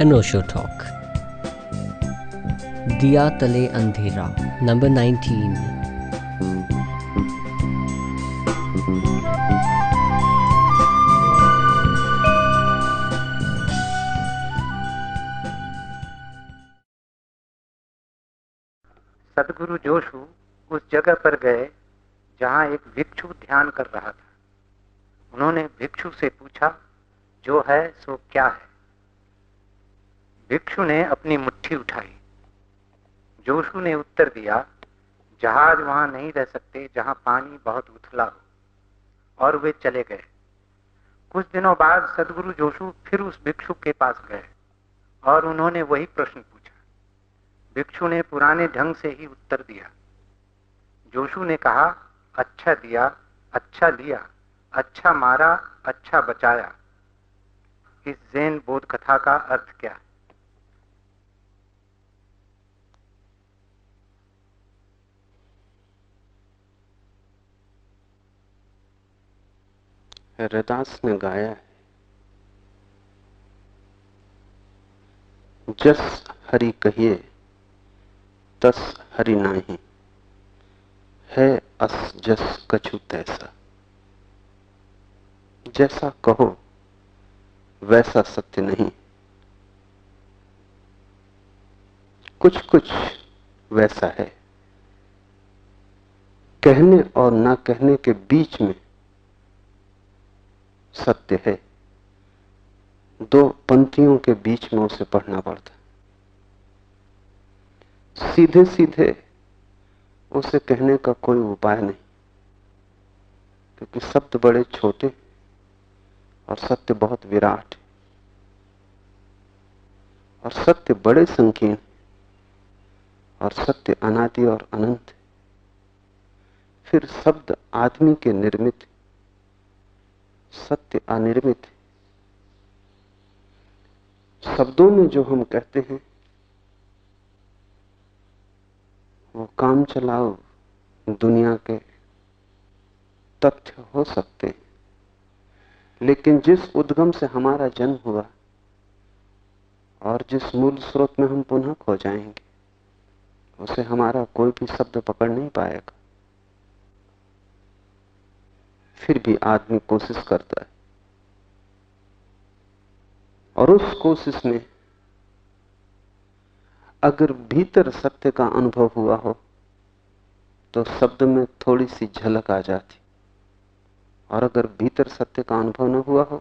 अनोशो talk दिया तले अंधेरा नंबर 19 सदगुरु जोशु उस जगह पर गए, जहाँ एक भिक्षु ध्यान कर रहा था। उन्होंने भिक्षु से पूछा, जो है, सो क्या है? भिक्षु ने अपनी मुट्ठी उठाई। जोशु ने उत्तर दिया, जहाज़ वहाँ नहीं रह सकते जहाँ पानी बहुत उथला हो। और वे चले गए। कुछ दिनों बाद सदगुरु जोशु फिर उस भिक्षु के पास गए और उन्होंने वही प्रश्न पूछा। भिक्षु ने पुराने ढंग से ही उत्तर दिया। जोशु ने कहा अच्छा दिया अच्छा लिया अच्छा मारा अच्छा बचाया। इस जैन बोध कथा का अर्थ क्या? है हरिदास ने गाया है, जस हरि कहिए, तस हरि नाही, है अस जस कछु तैसा। जैसा कहो, वैसा सत्य नहीं। कुछ कुछ वैसा है। कहने और ना कहने के बीच में सत्य है। दो पंक्तियों के बीच में उसे पढ़ना पड़ता सीधे सीधे उसे कहने का कोई उपाय नहीं, क्योंकि शब्द बड़े छोटे और सत्य बहुत विराट और सत्य बड़े संकीर्ण और सत्य अनादि और अनंत फिर शब्द आदमी के निर्मित सत्य अनिर्मित है। शब्दों में जो हम कहते हैं, वो काम चलाओ, दुनिया के तथ्य हो सकते हैं। लेकिन जिस उद्गम से हमारा जन्म हुआ, और जिस मूल स्रोत में हम पुनः खो जाएँगे, उसे हमारा कोई भी शब्द पकड़ नहीं पाएगा। फिर भी आदमी कोशिश करता है। और उस कोशिश में अगर भीतर सत्य का अनुभव हुआ हो तो शब्द में थोड़ी सी झलक आ जाती। और अगर भीतर सत्य का अनुभव न हुआ हो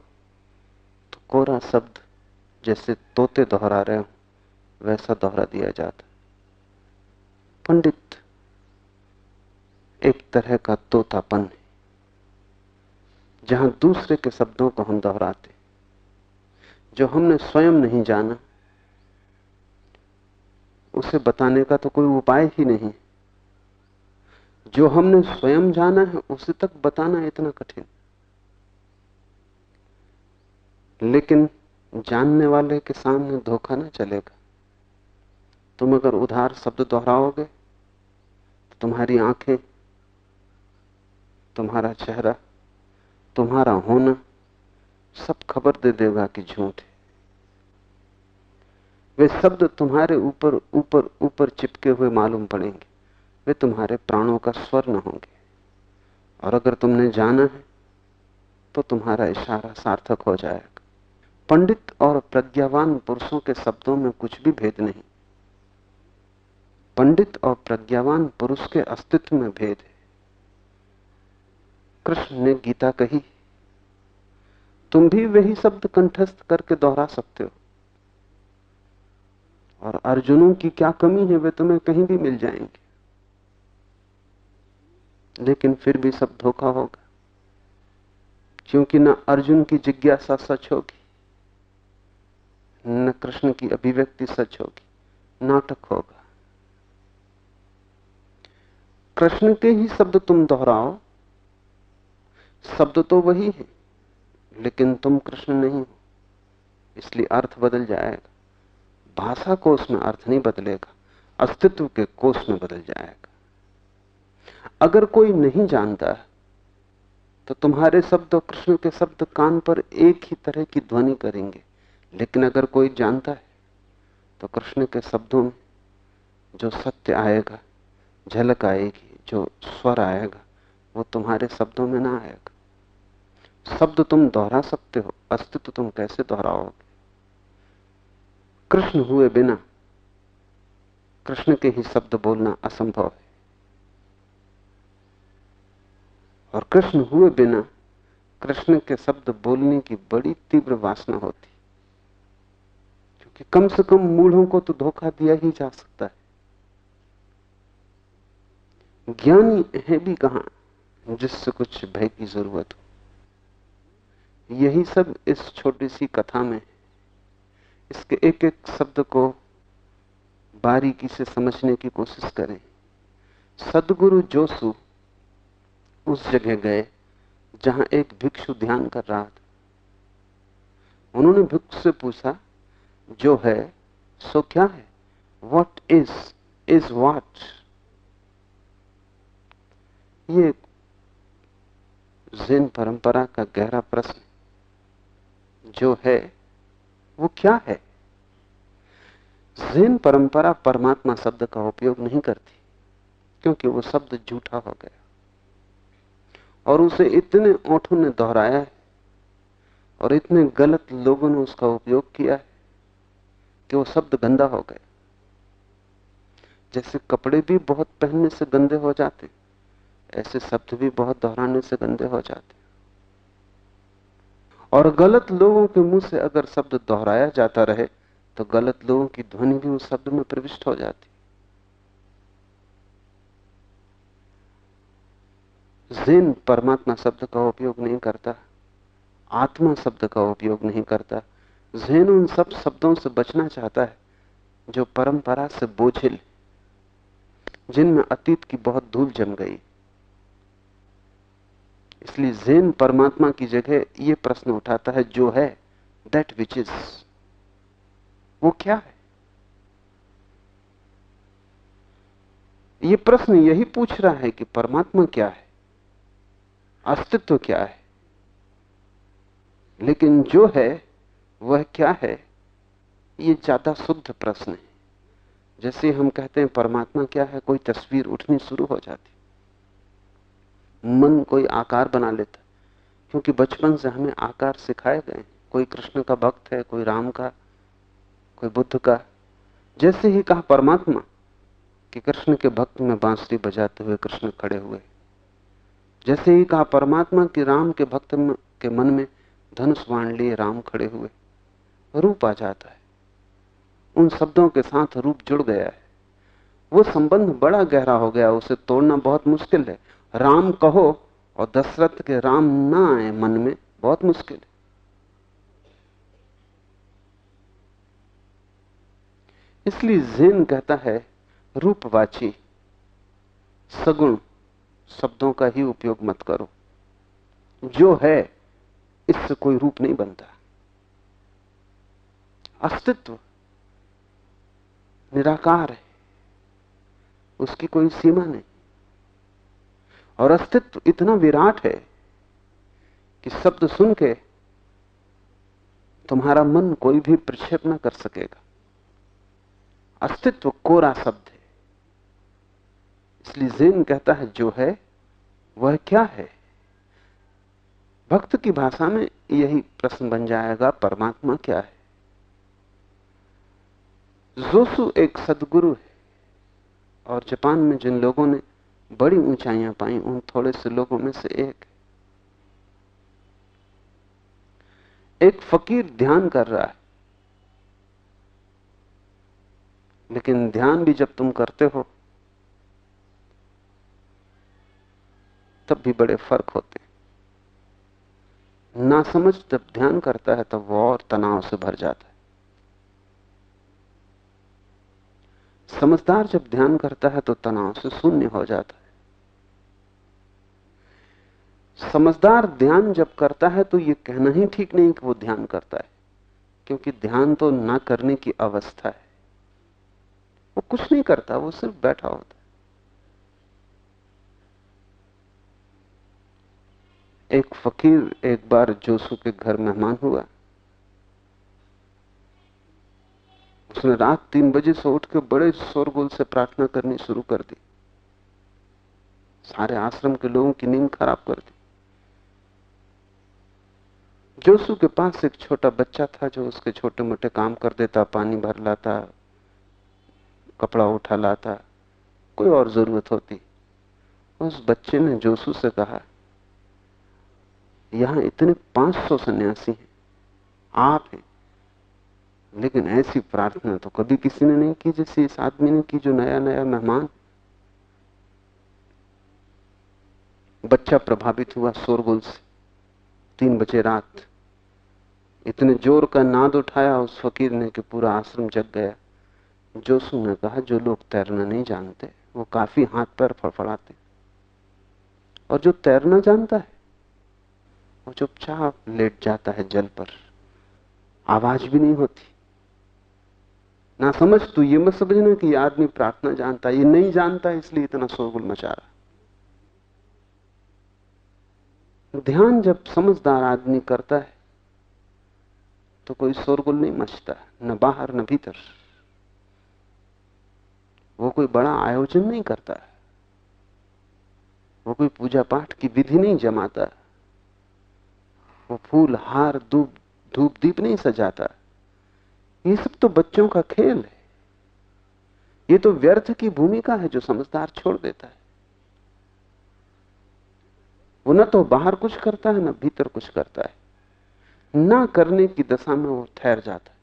तो कोरा शब्द जैसे तोते दोहरा रहे हो, वैसा दोहरा दिया जाता। पंडित एक तरह का तोतापन है। जहाँ दूसरे के शब्दों को हम दोहराते जो हमने स्वयं नहीं जाना, उसे बताने का तो कोई उपाय ही नहीं। जो हमने स्वयं जाना है, उसे तक बताना इतना कठिन। लेकिन जानने वाले के सामने धोखा ना चलेगा। तुम अगर उधार शब्द दोहराओगे तो तुम्हारी आँखें, तुम्हारा चेहरा तुम्हारा होना सब खबर दे देगा कि झूठ है। वे शब्द तुम्हारे ऊपर ऊपर ऊपर चिपके हुए मालूम पड़ेंगे। वे तुम्हारे प्राणों का स्वर न होंगे। और अगर तुमने जाना है तो तुम्हारा इशारा सार्थक हो जाएगा। पंडित और प्रज्ञावान पुरुषों के शब्दों में कुछ भी भेद नहीं। पंडित और प्रज्ञावान पुरुष के अस्तित्व में भेद है। कृष्ण ने गीता कही, तुम भी वही शब्द कंठस्थ करके दोहरा सकते हो। और अर्जुनों की क्या कमी है, वे तुम्हें कहीं भी मिल जाएँगे। लेकिन फिर भी सब धोखा होगा, क्योंकि न अर्जुन की जिज्ञासा सच होगी, न कृष्ण की अभिव्यक्ति सच होगी, नाटक होगा। कृष्ण के ही शब्द तुम दोहराओ शब्द तो वही है, लेकिन तुम कृष्ण नहीं हो, इसलिए अर्थ बदल जाएगा। भाषा कोष में अर्थ नहीं बदलेगा, अस्तित्व के कोष में बदल जाएगा। अगर कोई नहीं जानता तो तुम्हारे शब्द और कृष्ण के शब्द कान पर एक ही तरह की ध्वनि करेंगे। लेकिन अगर कोई जानता है तो कृष्ण के शब्दों में जो सत्य आएगा, झलक आएगी, जो स्वर आएगा वो तुम्हारे शब्दों में ना आएगा शब्द तुम दोहरा सकते हो, अस्तित्व तुम कैसे दोहराओगे? कृष्ण हुए बिना कृष्ण के ही शब्द बोलना असंभव है। और कृष्ण हुए बिना कृष्ण के शब्द बोलने की बड़ी तीव्र वासना होती। क्योंकि कम से कम मूढ़ों को तो धोखा दिया ही जा सकता है। ज्ञानी है भी कहाँ? जिससे कुछ भय की ज़रूरत हो। यही सब इस छोटी सी कथा में इसके एक एक शब्द को बारीकी से समझने की कोशिश करें। सदगुरु जोसु उस जगह गए जहाँ एक भिक्षु ध्यान कर रहा था। उन्होंने भिक्षु से पूछा, जो है, सो क्या है? वट इज़ इज़ वॉट ये जैन परंपरा का गहरा प्रश्न जो है, वो क्या है? जैन परंपरा परमात्मा शब्द का उपयोग नहीं करती, क्योंकि वो शब्द झूठा हो गया। और उसे इतने ओठों ने दोहराया है, और इतने गलत लोगों ने उसका उपयोग किया है, कि वो शब्द गंदा हो गया। जैसे कपड़े भी बहुत पहनने से गंदे हो जाते ऐसे शब्द भी बहुत दोहराने से गंदे हो जाते और गलत लोगों के मुँह से अगर शब्द दोहराया जाता रहे तो गलत लोगों की ध्वनि भी उस शब्द में प्रविष्ट हो जाती। जैन परमात्मा शब्द का उपयोग नहीं करता, आत्मा शब्द का उपयोग नहीं करता, जैन उन सब शब्दों से बचना चाहता है, जो परंपरा से बोझिल, जिनमें अतीत की बहुत धूल जम गई इसलिए जैन परमात्मा की जगह ये प्रश्न उठाता है, जो है दैट विच इज़ वो क्या है? ये प्रश्न यही पूछ रहा है कि परमात्मा क्या है? अस्तित्व क्या है? लेकिन जो है, वह क्या है? ये ज़्यादा शुद्ध प्रश्न है। जैसे हम कहते हैं, परमात्मा क्या है? कोई तस्वीर उठनी शुरू हो जाती। मन कोई आकार बना लेता क्योंकि बचपन से हमें आकार सिखाए गए कोई कृष्ण का भक्त है, कोई राम का, कोई बुद्ध का। जैसे ही कहा परमात्मा कि कृष्ण के भक्त में बांसुरी बजाते हुए कृष्ण खड़े हुए। जैसे ही कहा परमात्मा कि राम के भक्त के मन में धनुष बाण लिए राम खड़े हुए। रूप आ जाता है। उन शब्दों के साथ रूप जुड़ गया है। वो संबंध बड़ा गहरा हो गया, उसे तोड़ना बहुत मुश्किल है। राम कहो और दशरथ के राम ना आए मन में, बहुत मुश्किल है। इसलिए जैन कहता है, रूपवाची, सगुण शब्दों का ही उपयोग मत करो। जो है, इससे कोई रूप नहीं बनता। अस्तित्व निराकार है। उसकी कोई सीमा नहीं। और अस्तित्व इतना विराट है कि शब्द सुन के तुम्हारा मन कोई भी प्रक्षेप ना कर सकेगा। अस्तित्व कोरा शब्द है। इसलिए जैन कहता है, जो है, वह क्या है? भक्त की भाषा में यही प्रश्न बन जाएगा, परमात्मा क्या है? जोसु एक सदगुरु है और जापान में जिन लोगों ने बड़ी ऊंचाइयाँ पाई उन थोड़े से लोगों में से एक। एक फकीर ध्यान कर रहा है। लेकिन ध्यान भी जब तुम करते हो, तब भी बड़े फ़र्क होते ना समझ जब ध्यान करता है, तब वो और तनाव से भर जाता है। समझदार जब ध्यान करता है तो तनाव से शून्य हो जाता है। समझदार ध्यान जब करता है तो यह कहना ही ठीक नहीं कि वो ध्यान करता है, क्योंकि ध्यान तो ना करने की अवस्था है। वो कुछ नहीं करता, वो सिर्फ़ बैठा होता है। एक फकीर एक बार जोसू के घर मेहमान हुआ। उसने रात तीन बजे से उठ के बड़े शोरगुल से प्रार्थना करनी शुरू कर दी। सारे आश्रम के लोगों की नींद खराब कर दी। जोसू के पास एक छोटा बच्चा था जो उसके छोटे मोटे काम कर देता, पानी भर लाता, कपड़ा उठा लाता, कोई और ज़रूरत होती। उस बच्चे ने जोसू से कहा, यहाँ इतने 500 सन्यासी हैं। आप हैं। लेकिन ऐसी प्रार्थना तो कभी किसी ने नहीं की जैसे इस आदमी ने की जो नया नया मेहमान। बच्चा प्रभावित हुआ शोरगुल से। तीन बजे रात। इतने ज़ोर का नाद उठाया उस फकीर ने कि पूरा आश्रम जग गया। जोसू ने कहा, जो लोग तैरना नहीं जानते, वो काफ़ी हाथ पैर फड़फड़ाते। और जो तैरना जानता है, वो चुपचाप लेट जाता है जल पर। आवाज़ भी नहीं होती। ना समझ तू ये मत समझना कि आदमी प्रार्थना जानता है, ये नहीं जानता, इसलिए इतना शोरगुल मचा रहा ध्यान जब समझदार आदमी करता है तो कोई शोरगुल नहीं मचता, न बाहर, न भीतर। वो कोई बड़ा आयोजन नहीं करता है। वो कोई पूजा पाठ की विधि नहीं जमाता। वो फूल, हार, धूप धूप, दीप नहीं सजाता। ये सब तो बच्चों का खेल है। ये तो व्यर्थ की भूमिका है जो समझदार छोड़ देता है। वो न तो बाहर कुछ करता है, ना भीतर कुछ करता है। ना करने की दशा में वो ठहर जाता है।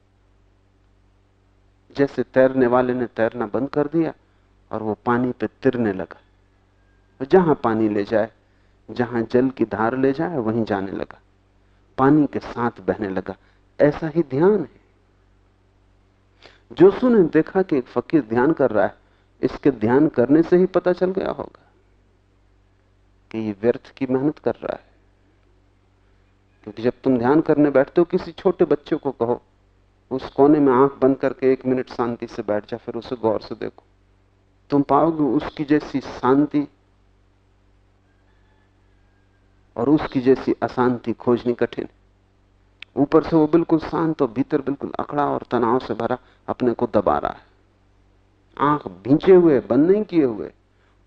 जैसे तैरने वाले ने तैरना बंद कर दिया और वो पानी पे तिरने लगा। जहाँ पानी ले जाए, जहाँ जल की धार ले जाए, वहीं जाने लगा। पानी के साथ बहने लगा। ऐसा ही ध्यान है। जोसू ने देखा कि एक फकीर ध्यान कर रहा है, इसके ध्यान करने से ही पता चल गया होगा कि ये व्यर्थ की मेहनत कर रहा है। क्योंकि जब तुम ध्यान करने बैठते हो, किसी छोटे बच्चे को कहो, उस कोने में आँख बंद करके एक मिनट शांति से बैठ जा, फिर उसे गौर से देखो। तुम पाओगे उसकी जैसी शांति और उसकी जैसी अशांति खोजनी कठिन ऊपर से वो बिल्कुल शांत और भीतर बिल्कुल अकड़ा और तनाव से भरा अपने को दबा रहा है। आँख भींचे हुए, बंद नहीं किए हुए,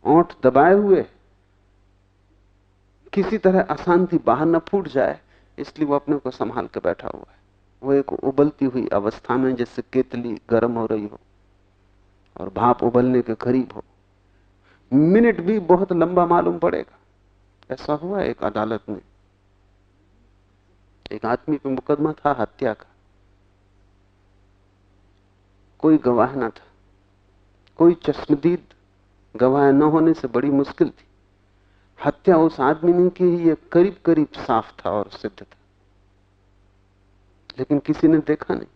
ओठ दबाए हुए, किसी तरह अशांति बाहर न फूट जाए, इसलिए वो अपने को संभाल के बैठा हुआ है। वो एक उबलती हुई अवस्था में जैसे केतली गर्म हो रही हो और भाप उबलने के करीब हो। मिनट भी बहुत लंबा मालूम पड़ेगा। ऐसा हुआ एक अदालत में। एक आदमी पे मुकदमा था, हत्या का। कोई गवाह ना था। कोई चश्मदीद गवाह न होने से बड़ी मुश्किल थी। हत्या उस आदमी ने की, ये करीब करीब साफ़ था और सिद्ध था। लेकिन किसी ने देखा नहीं।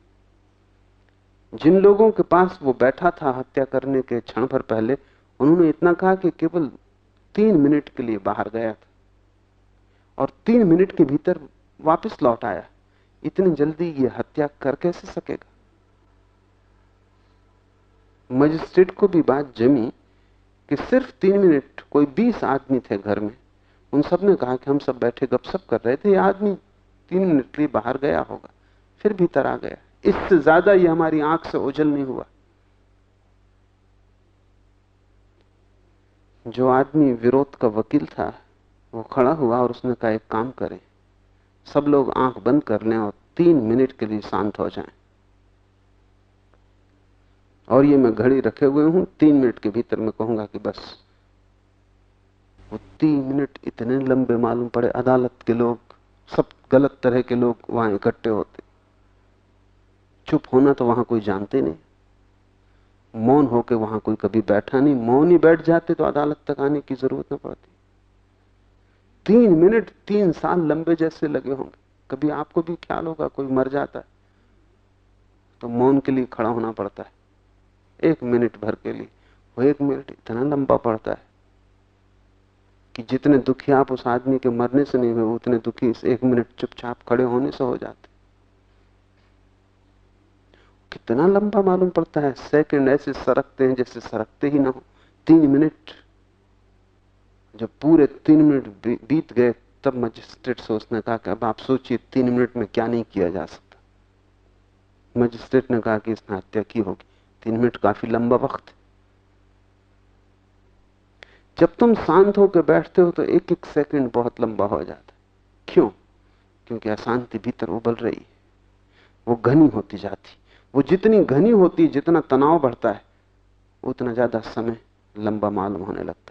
जिन लोगों के पास वो बैठा था हत्या करने के क्षण भर पहले, उन्होंने इतना कहा कि केवल तीन मिनट के लिए बाहर गया था। और तीन मिनट के भीतर वापस लौट आया। इतनी जल्दी ये हत्या कर कैसे सकेगा? मजिस्ट्रेट को भी बात जमी कि सिर्फ़ तीन मिनट कोई बीस आदमी थे घर में। उन सबने कहा कि हम सब बैठे गपशप कर रहे थे। ये आदमी तीन मिनट लिए बाहर गया होगा, फिर भीतर आ गया। इससे ज़्यादा ये हमारी आँख से ओझल नहीं हुआ। जो आदमी विरोध का वकील था, वो खड़ा हुआ और उसने कहा, एक काम करें। सब लोग आँख बंद कर लें और तीन मिनट के लिए शांत हो जाएँ। और ये मैं घड़ी रखे हुए हूँ, तीन मिनट के भीतर मैं कहूँगा कि बस। वो तीन मिनट इतने लंबे मालूम पड़े, अदालत के लोग, सब गलत तरह के लोग वहाँ इकट्ठे होते। चुप होना तो वहाँ कोई जानते नहीं। मौन होके वहाँ कोई कभी बैठा नहीं। मौन ही बैठ जाते तो अदालत तक आने की ज़रूरत ना पड़ती। तीन मिनट तीन साल लंबे जैसे लगे होंगे। कभी आपको भी ख्याल होगा, कोई मर जाता है तो मौन के लिए खड़ा होना पड़ता है। एक मिनट भर के लिए। वो एक मिनट इतना लंबा पड़ता है कि जितने दुखी आप उस आदमी के मरने से नहीं हुए, उतने दुखी इस एक मिनट चुपचाप खड़े होने से हो जाते कितना लंबा मालूम पड़ता है। सेकंड ऐसे सरकते हैं जैसे सरकते ही ना हो। तीन मिनट जब पूरे तीन मिनट बीत गए, तब मजिस्ट्रेट से उसने कहा कि अब आप सोचिए, तीन मिनट में क्या नहीं किया जा सकता। मजिस्ट्रेट ने कहा कि इसने हत्या की होगी। तीन मिनट काफ़ी लंबा वक्त जब तुम शांत होकर बैठते हो तो एक एक सेकंड बहुत लंबा हो जाता है। क्यों? क्योंकि अशांति भीतर उबल रही है। वो घनी होती जाती वो जितनी घनी होती जितना तनाव बढ़ता है, उतना ज़्यादा समय लंबा मालूम होने लगता है।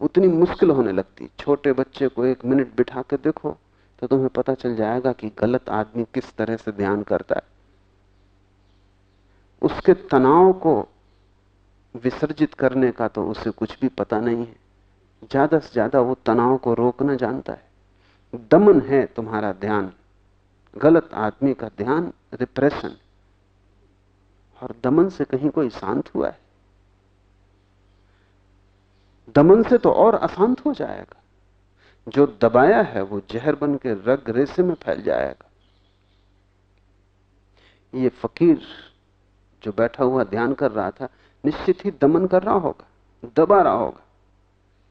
उतनी मुश्किल होने लगती। छोटे बच्चे को एक मिनट बिठा के देखो तो तुम्हें पता चल जाएगा कि गलत आदमी किस तरह से ध्यान करता है। उसके तनाव को विसर्जित करने का तो उसे कुछ भी पता नहीं है। ज़्यादा से ज़्यादा वो तनाव को रोकना जानता है। दमन है तुम्हारा ध्यान। गलत आदमी का ध्यान रिप्रेशन और दमन से कहीं कोई शांत हुआ है। दमन से तो और अशांत हो जाएगा। जो दबाया है, वो जहर बन के रग रेसे में फैल जाएगा। ये फकीर जो बैठा हुआ ध्यान कर रहा था, निश्चित ही दमन कर रहा होगा, दबा रहा होगा।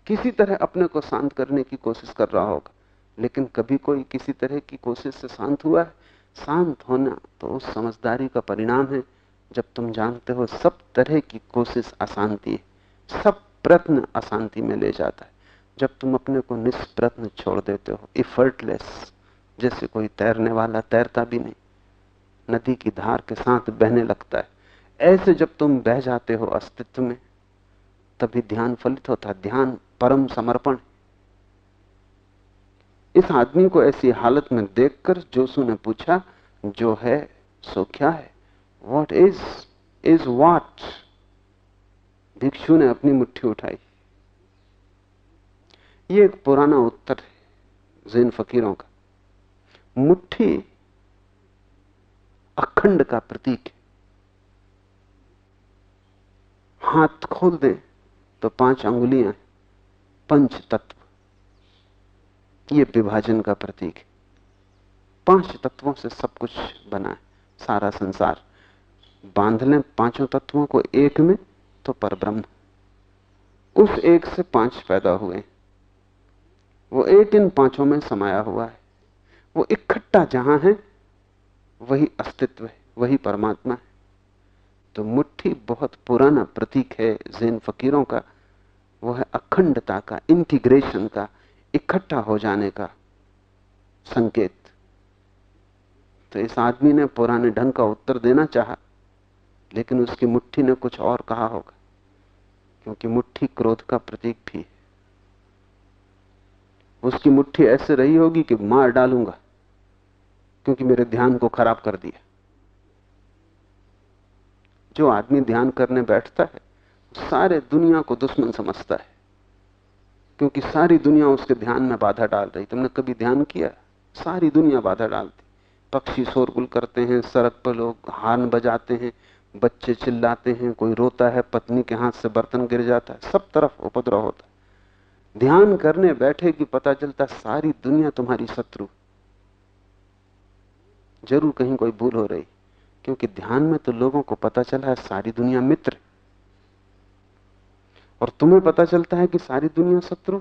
किसी तरह अपने को शांत करने की कोशिश कर रहा होगा, लेकिन कभी कोई किसी तरह की कोशिश से शांत हुआ है। शांत होना तो उस समझदारी का परिणाम है, जब तुम जानते हो सब तरह की कोशिश अशांति है, सब प्रयत्न अशांति में ले जाता है। जब तुम अपने को निष्प्रत्न छोड़ देते हो इफर्टलेस जैसे कोई तैरने वाला तैरता भी नहीं, नदी की धार के साथ बहने लगता है। ऐसे जब तुम बह जाते हो अस्तित्व में, तभी ध्यान फलित होता है। ध्यान परम समर्पण इस आदमी को ऐसी हालत में देखकर जोसू ने पूछा, जो है, सो क्या है? वॉट इज़ इज़ वॉट भिक्षु ने अपनी मुट्ठी उठाई। ये एक पुराना उत्तर है जैन फकीरों का। मुट्ठी अखंड का प्रतीक है। हाथ खोल दें तो पाँच अंगुलियाँ पंच तत्व। ये विभाजन का प्रतीक है। पाँच तत्वों से सब कुछ बना है, सारा संसार। बाँध लें पाँचों तत्वों को एक में तो पर ब्रह्म। उस एक से पाँच पैदा हुए। वो एक इन पाँचों में समाया हुआ है। वो इकट्ठा जहाँ है, वही अस्तित्व है, वही परमात्मा है। तो मुट्ठी बहुत पुराना प्रतीक है जैन फकीरों का। वो है अखंडता का इंटीग्रेशन का, इकट्ठा हो जाने का संकेत। तो इस आदमी ने पुराने ढंग का उत्तर देना चाहा, लेकिन उसकी मुट्ठी ने कुछ और कहा होगा। क्योंकि मुट्ठी क्रोध का प्रतीक भी है। उसकी मुट्ठी ऐसे रही होगी कि मार डालूँगा, क्योंकि मेरे ध्यान को खराब कर दिया। जो आदमी ध्यान करने बैठता है, सारे दुनिया को दुश्मन समझता है, क्योंकि सारी दुनिया उसके ध्यान में बाधा डाल रही। तुमने कभी ध्यान किया? सारी दुनिया बाधा डालती। पक्षी शोरगुल करते हैं, सड़क पर लोग हार्न बजाते हैं बच्चे चिल्लाते हैं, कोई रोता है, पत्नी के हाथ से बर्तन गिर जाता है, सब तरफ़ उपद्रव होता है। ध्यान करने बैठे कि पता चलता सारी दुनिया तुम्हारी शत्रु। ज़रूर कहीं कोई भूल हो रही, क्योंकि ध्यान में तो लोगों को पता चला है, सारी दुनिया मित्र और तुम्हें पता चलता है कि सारी दुनिया शत्रु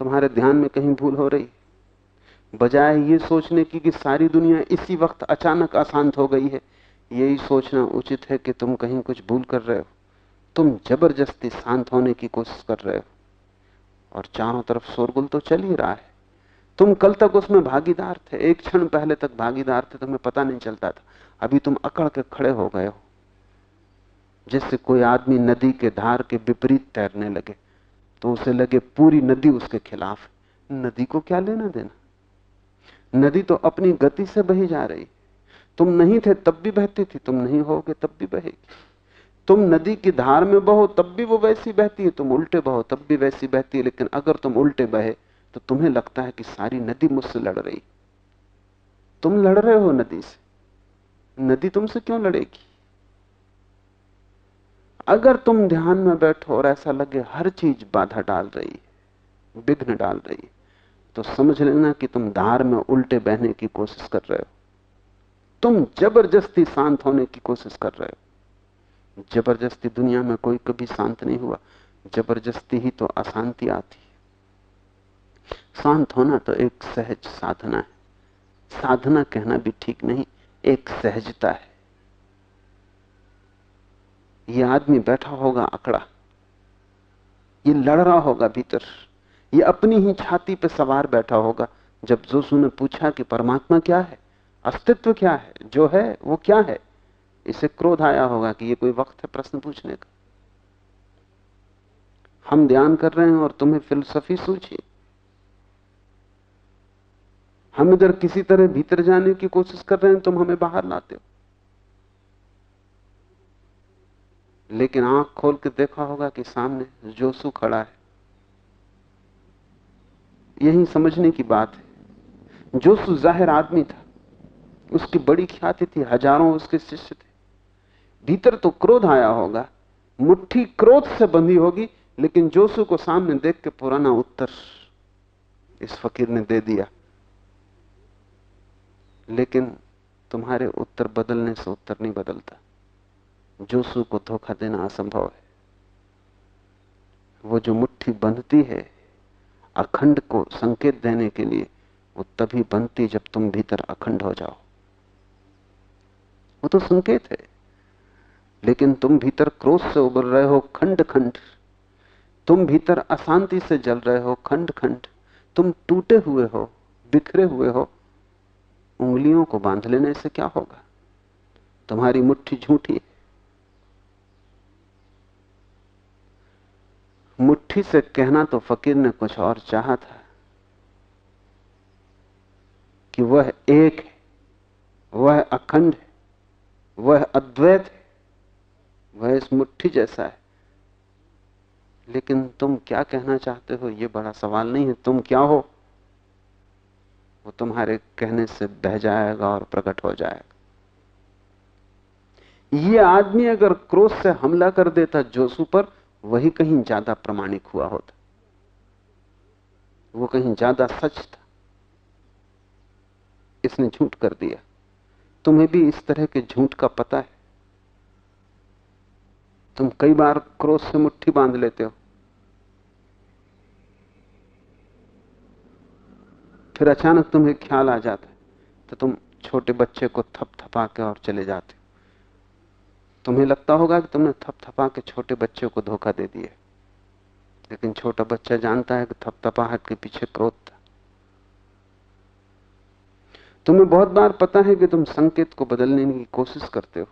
तुम्हारे ध्यान में कहीं भूल हो रही। बजाय ये सोचने की कि सारी दुनिया इसी वक्त अचानक अशांत हो गई है यही सोचना उचित है कि तुम कहीं कुछ भूल कर रहे हो। तुम ज़बरदस्ती शांत होने की कोशिश कर रहे हो। और चारों तरफ़ शोरगुल तो चल ही रहा है। तुम कल तक उसमें भागीदार थे। एक क्षण पहले तक भागीदार थे, तुम्हें पता नहीं चलता था। अभी तुम अकड़ के खड़े हो गए हो जैसे कोई आदमी नदी के धार के विपरीत तैरने लगे। तो उसे लगे पूरी नदी उसके खिलाफ नदी को क्या लेना देना? नदी तो अपनी गति से बही जा रही। तुम नहीं थे, तब भी बहती थी। तुम नहीं होगे, तब भी बहेगी। तुम नदी की धार में बहो, तब भी वो वैसी बहती है। तुम उल्टे बहो, तब भी वैसी बहती है। लेकिन अगर तुम उल्टे बहे तो तुम्हें लगता है कि सारी नदी मुझसे लड़ रही तुम लड़ रहे हो नदी से। नदी तुमसे क्यों लड़ेगी? अगर तुम ध्यान में बैठो और ऐसा लगे हर चीज़ बाधा डाल रही है, विघ्न डाल रही है तो समझ लेना कि तुम धार में उल्टे बहने की कोशिश कर रहे हो। तुम ज़बरदस्ती शांत होने की कोशिश कर रहे हो। ज़बरदस्ती दुनिया में कोई कभी शांत नहीं हुआ। ज़बरदस्ती ही तो अशांति आती है। शांत होना तो एक सहज साधना है। साधना कहना भी ठीक नहीं, एक सहजता है। ये आदमी बैठा होगा अकड़ा ये लड़ रहा होगा भीतर। ये अपनी ही छाती पर सवार बैठा होगा। जब जोसू ने पूछा कि परमात्मा क्या है? अस्तित्व क्या है? जो है, वो क्या है? इसे क्रोध आया होगा कि ये कोई वक्त है प्रश्न पूछने का। हम ध्यान कर रहे हैं और तुम्हें फिलोसफी सूझी। हम इधर किसी तरह भीतर जाने की कोशिश कर रहे हैं, तुम हमें बाहर लाते हो। लेकिन आँख खोल के देखा होगा कि सामने जोसू खड़ा है। यही समझने की बात है। जोसू ज़ाहिर आदमी था। उसकी बड़ी ख्याति थी, हज़ारों उसके शिष्य थे। भीतर तो क्रोध आया होगा, मुट्ठी क्रोध से बंधी होगी, लेकिन जोसू को सामने देख के पुराना उत्तर इस फकीर ने दे दिया। लेकिन तुम्हारे उत्तर बदलने से उत्तर नहीं बदलता। जोसू को धोखा देना असंभव है। वो जो मुट्ठी बंधती है, अखंड को संकेत देने के लिए, वो तभी बनती जब तुम भीतर अखंड हो जाओ। वो तो संकेत है। लेकिन तुम भीतर क्रोध से उबर रहे हो खंड खंड तुम भीतर अशांति से जल रहे हो खंड खंड तुम टूटे हुए हो, बिखरे हुए हो। उंगलियों को बाँध लेने से क्या होगा? तुम्हारी मुट्ठी झूठी है। मुट्ठी से कहना तो फकीर ने कुछ और चाहा था कि वह एक है, वह अखंड है। वह अद्वैत है वह इस मुट्ठी जैसा है। लेकिन तुम क्या कहना चाहते हो? यह बड़ा सवाल नहीं है। तुम क्या हो? वो तुम्हारे कहने से बह जाएगा और प्रकट हो जाएगा। ये आदमी अगर क्रोध से हमला कर देता जोसू पर, वही कहीं ज़्यादा प्रमाणिक हुआ होता। वो कहीं ज़्यादा सच था। इसने झूठ कर दिया। तुम्हें भी इस तरह के झूठ का पता है। तुम कई बार क्रोध से मुट्ठी बाँध लेते हो। फिर अचानक तुम्हें ख्याल आ जाता है तो तुम छोटे बच्चे को थप थपा के और चले जाते हो। तुम्हें लगता होगा कि तुमने थप थपा के छोटे बच्चे को धोखा दे दिया लेकिन छोटा बच्चा जानता है कि थप थपाहट के पीछे क्रोध था। तुम्हें बहुत बार पता है कि तुम संकेत को बदलने की कोशिश करते हो।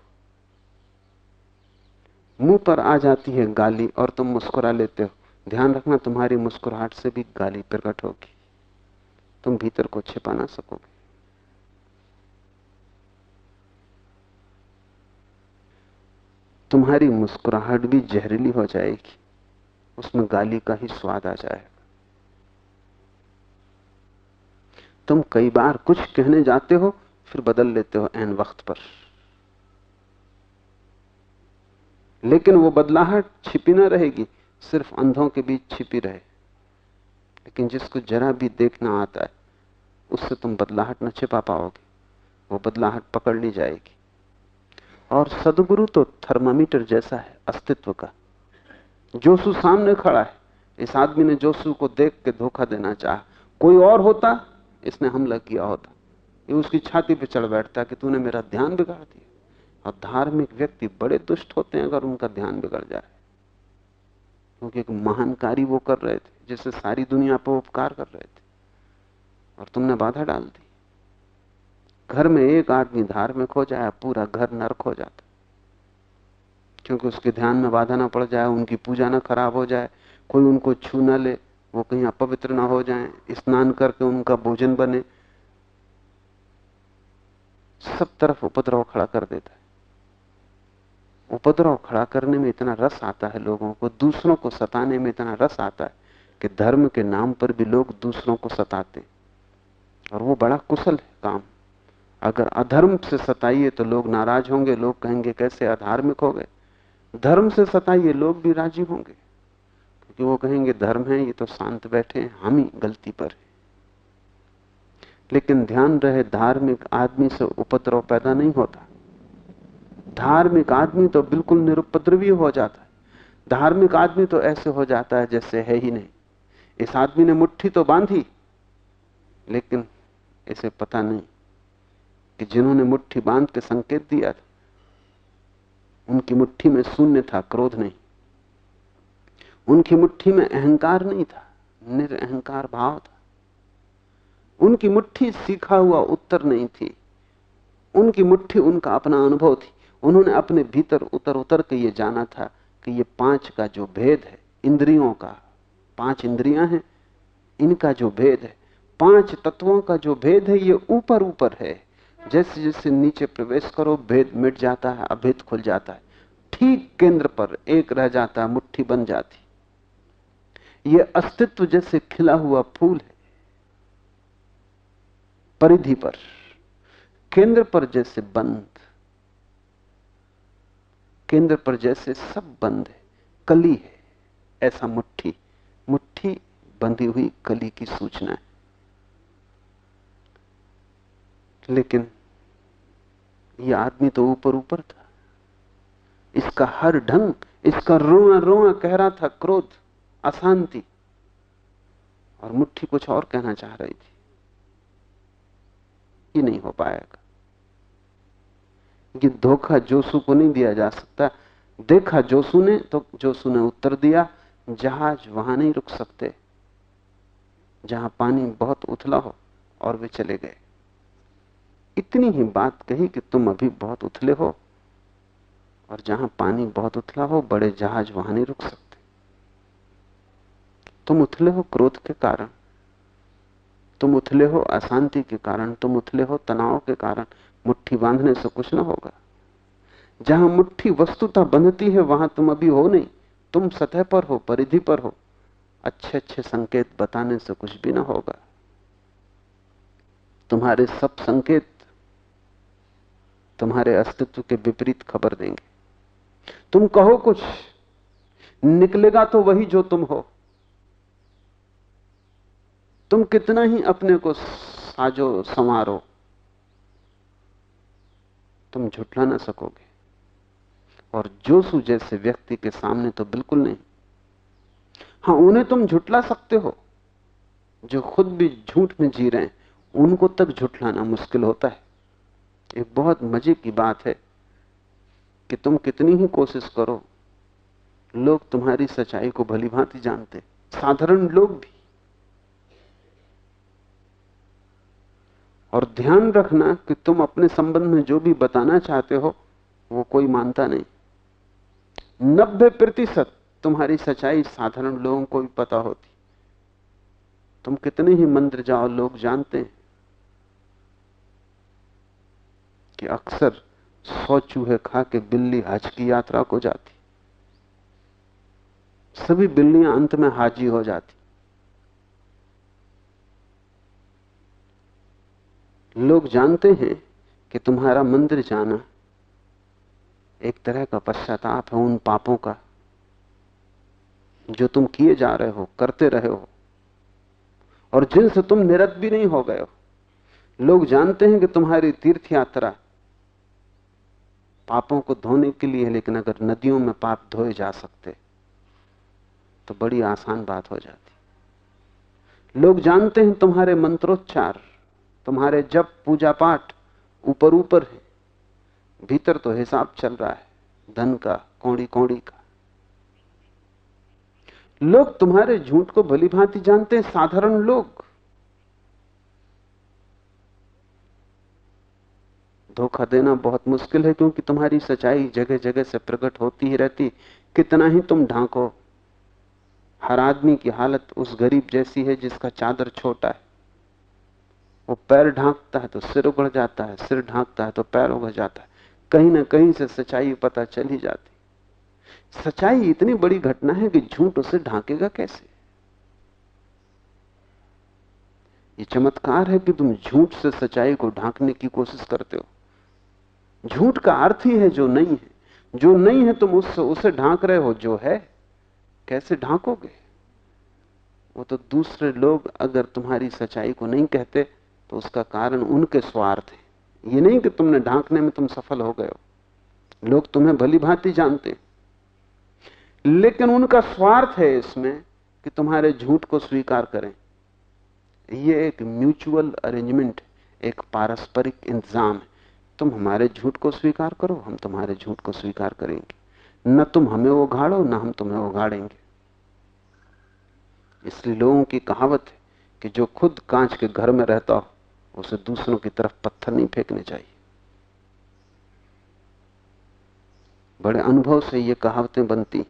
मुँह पर आ जाती है गाली और तुम मुस्कुरा लेते हो। ध्यान रखना, तुम्हारी मुस्कुराहट से भी गाली प्रकट होगी। तुम भीतर को छिपा ना सकोगे। तुम्हारी मुस्कुराहट भी जहरीली हो जाएगी। उसमें गाली का ही स्वाद आ जाएगा। तुम कई बार कुछ कहने जाते हो, फिर बदल लेते हो एन वक्त पर। लेकिन वो बदलाहट छिपी ना रहेगी, सिर्फ़ अंधों के बीच छिपी रहे। लेकिन जिसको जरा भी देखना आता है, उससे तुम बदलाहट न छिपा पाओगे, वो बदलाहट पकड़ ली जाएगी। और सदगुरु तो थर्मामीटर जैसा है, अस्तित्व का। जोसु सामने खड़ा है, इस आदमी ने जोसु को देख के धोखा देना चाहा। कोई और होता इसने हमला किया होता। ये उसकी छाती पे चढ़ बैठता कि तूने मेरा ध्यान बिगाड़ दिया। और धार्मिक व्यक्ति बड़े दुष्ट होते हैं अगर उनका ध्यान बिगड़ जाए। क्योंकि एक महान कार्य वो कर रहे थे, जिससे सारी दुनिया पर उपकार कर रहे थे। और तुमने बाधा डाल दी। घर में एक आदमी धार्मिक हो जाए, पूरा घर नरक हो जाता। क्योंकि उसके ध्यान में बाधा ना पड़ जाए, उनकी पूजा ना खराब हो जाए, कोई उनको छू ना ले। वो कहीं अपवित्र ना हो जाए, स्नान करके उनका भोजन बने। सब तरफ़ उपद्रव खड़ा कर देता है। उपद्रव खड़ा करने में इतना रस आता है लोगों को, दूसरों को सताने में इतना रस आता है कि धर्म के नाम पर भी लोग दूसरों को सताते और वो बड़ा कुशल है काम। अगर अधर्म से सताइए तो लोग नाराज़ होंगे, लोग कहेंगे, कैसे अधार्मिक हो गए? धर्म से सताइए, लोग भी राज़ी होंगे। क्योंकि वो कहेंगे, धर्म है, ये तो शांत बैठे हम ही गलती पर है। लेकिन ध्यान रहे, धार्मिक आदमी से उपद्रव पैदा नहीं होता। धार्मिक आदमी तो बिल्कुल निरुपद्रवी हो जाता है। धार्मिक आदमी तो ऐसे हो जाता है जैसे है ही नहीं। इस आदमी ने मुट्ठी तो बांधी, लेकिन इसे पता नहीं कि जिन्होंने मुट्ठी बाँध के संकेत दिया था, उनकी मुट्ठी में शून्य था, क्रोध नहीं। उनकी मुट्ठी में अहंकार नहीं था, निरअहकार भाव था। उनकी मुट्ठी सीखा हुआ उत्तर नहीं थी। उनकी मुट्ठी उनका अपना अनुभव थी। उन्होंने अपने भीतर उतर उतर के ये जाना था कि ये पाँच का जो भेद है, इंद्रियों का, पाँच इंद्रियाँ हैं, इनका जो भेद है, पाँच तत्वों का जो भेद है, ये ऊपर ऊपर है। जैसे जैसे नीचे प्रवेश करो, भेद मिट जाता है, अभेद खुल जाता है। ठीक केंद्र पर एक रह जाता है, मुट्ठी बन जाती। ये अस्तित्व जैसे खिला हुआ फूल है, परिधि पर, केंद्र पर जैसे बंद, केंद्र पर जैसे सब बंद है, कली है, ऐसा मुट्ठी मुट्ठी बंधी हुई कली की सूचना है। लेकिन यह आदमी तो ऊपर ऊपर था, इसका हर ढंग, इसका रोना रोना कह रहा था क्रोध अशांति। और मुट्ठी कुछ और कहना चाह रही थी। ये नहीं हो पाएगा। ये धोखा जोसू को नहीं दिया जा सकता। देखा जोसू ने तो जोसू ने उत्तर दिया, जहाज़ वहाँ नहीं रुक सकते। जहाँ पानी बहुत उथला हो, और वे चले गए। इतनी ही बात कही कि तुम अभी बहुत उथले हो, और जहाँ पानी बहुत उथला हो, बड़े जहाज़ वहाँ नहीं रुक सकते। तुम उथले हो क्रोध के कारण, तुम उथले हो अशांति के कारण, तुम उथले हो तनाव के कारण, मुट्ठी बांधने से कुछ ना होगा। जहाँ मुट्ठी वस्तुता बंधती है, वहाँ तुम अभी हो नहीं। तुम सतह पर हो, परिधि पर हो। अच्छे अच्छे संकेत बताने से कुछ भी ना होगा। तुम्हारे सब संकेत तुम्हारे अस्तित्व के विपरीत खबर देंगे। तुम कहो कुछ, निकलेगा तो वही जो तुम हो। तुम कितना ही अपने को साजो संवारो, तुम झुठला ना सकोगे। और जोसु जैसे व्यक्ति के सामने तो बिल्कुल नहीं। हाँ, उन्हें तुम झुठला सकते हो, जो खुद भी झूठ में जी रहे हैं, उनको तक झुठलाना मुश्किल होता है। एक बहुत मज़े की बात है कि तुम कितनी ही कोशिश करो, लोग तुम्हारी सच्चाई को भली भांति जानते साधारण लोग भी और ध्यान रखना कि तुम अपने संबंध में जो भी बताना चाहते हो, वो कोई मानता नहीं। नब्बे प्रतिशत तुम्हारी सच्चाई साधारण लोगों को भी पता होती। तुम कितने ही मंदिर जाओ, लोग जानते हैं कि अक्सर सौ चूहे खा के बिल्ली हज की यात्रा को जाती। सभी बिल्लियाँ अंत में हाजी हो जाती। लोग जानते हैं कि तुम्हारा मंदिर जाना एक तरह का पश्चाताप है उन पापों का, जो तुम किए जा रहे हो, करते रहे हो। और जिनसे तुम निरत भी नहीं हो गए हो। लोग जानते हैं कि तुम्हारी तीर्थ यात्रा पापों को धोने के लिए लेकिन अगर नदियों में पाप धोए जा सकते तो बड़ी आसान बात हो जाती। लोग जानते हैं तुम्हारे मंत्रोच्चार तुम्हारे जब पूजा पाठ ऊपर ऊपर है, भीतर तो हिसाब चल रहा है, धन का, कौड़ी कौड़ी का। लोग तुम्हारे झूठ को भली भांति जानते हैं, साधारण लोग। धोखा देना बहुत मुश्किल है, क्योंकि तुम्हारी सच्चाई जगह जगह से प्रकट होती ही रहती। कितना ही तुम ढांको, हर आदमी की हालत उस गरीब जैसी है जिसका चादर छोटा है। वो पैर ढांकता है तो सिर उगड़ जाता है, सिर ढांकता है तो पैर उगड़ जाता है। कहीं ना कहीं से सच्चाई पता चल ही जाती। सच्चाई इतनी बड़ी घटना है कि झूठ उसे ढांकेगा कैसे? ये चमत्कार है कि तुम झूठ से सच्चाई को ढांकने की कोशिश करते हो। झूठ का अर्थ ही है जो नहीं है। जो नहीं है तुम उससे, उसे ढांक रहे हो, जो है, कैसे ढांकोगे? वो तो दूसरे लोग अगर तुम्हारी सच्चाई को नहीं कहते तो उसका कारण उनके स्वार्थ है। ये नहीं कि तुमने ढांकने में तुम सफल हो गए हो। लोग तुम्हें भली भांति जानते लेकिन उनका स्वार्थ है इसमें कि तुम्हारे झूठ को स्वीकार करें। ये एक म्यूचुअल अरेंजमेंट, एक पारस्परिक इंतज़ाम है। तुम हमारे झूठ को स्वीकार करो, हम तुम्हारे झूठ को स्वीकार करेंगे। न तुम हमें उघाड़ो न हम तुम्हें उघाड़ेंगे इसलिए लोगों की कहावत है कि जो खुद कांच के घर में रहता हो उसे दूसरों की तरफ़ पत्थर नहीं फेंकने चाहिए। बड़े अनुभव से ये कहावतें बनती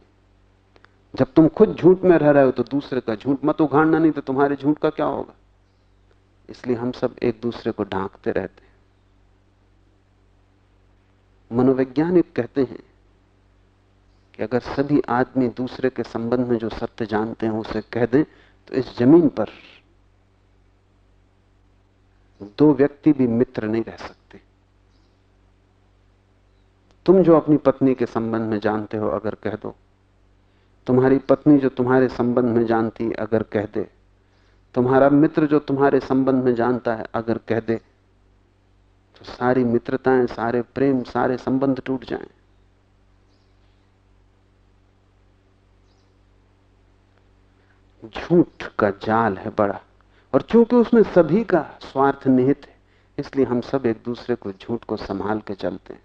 जब तुम खुद झूठ में रह रहे हो तो दूसरे का झूठ मत उघाड़ना नहीं तो तुम्हारे झूठ का क्या होगा? इसलिए हम सब एक दूसरे को ढांकते रहते हैं। मनोवैज्ञानिक कहते हैं कि अगर सभी आदमी दूसरे के संबंध में जो सत्य जानते हैं उसे कह दें तो इस ज़मीन पर दो व्यक्ति भी मित्र नहीं रह सकते। तुम जो अपनी पत्नी के संबंध में जानते हो, अगर कह दो। तुम्हारी पत्नी जो तुम्हारे संबंध में जानती, अगर कह दे। तुम्हारा मित्र जो तुम्हारे संबंध में जानता है, अगर कह दे। तो सारी मित्रताएँ, सारे प्रेम, सारे संबंध टूट जाएँ। झूठ का जाल है बड़ा। और चूँकि उसमें सभी का स्वार्थ निहित है, इसलिए हम सब एक दूसरे को झूठ को संभाल के चलते हैं।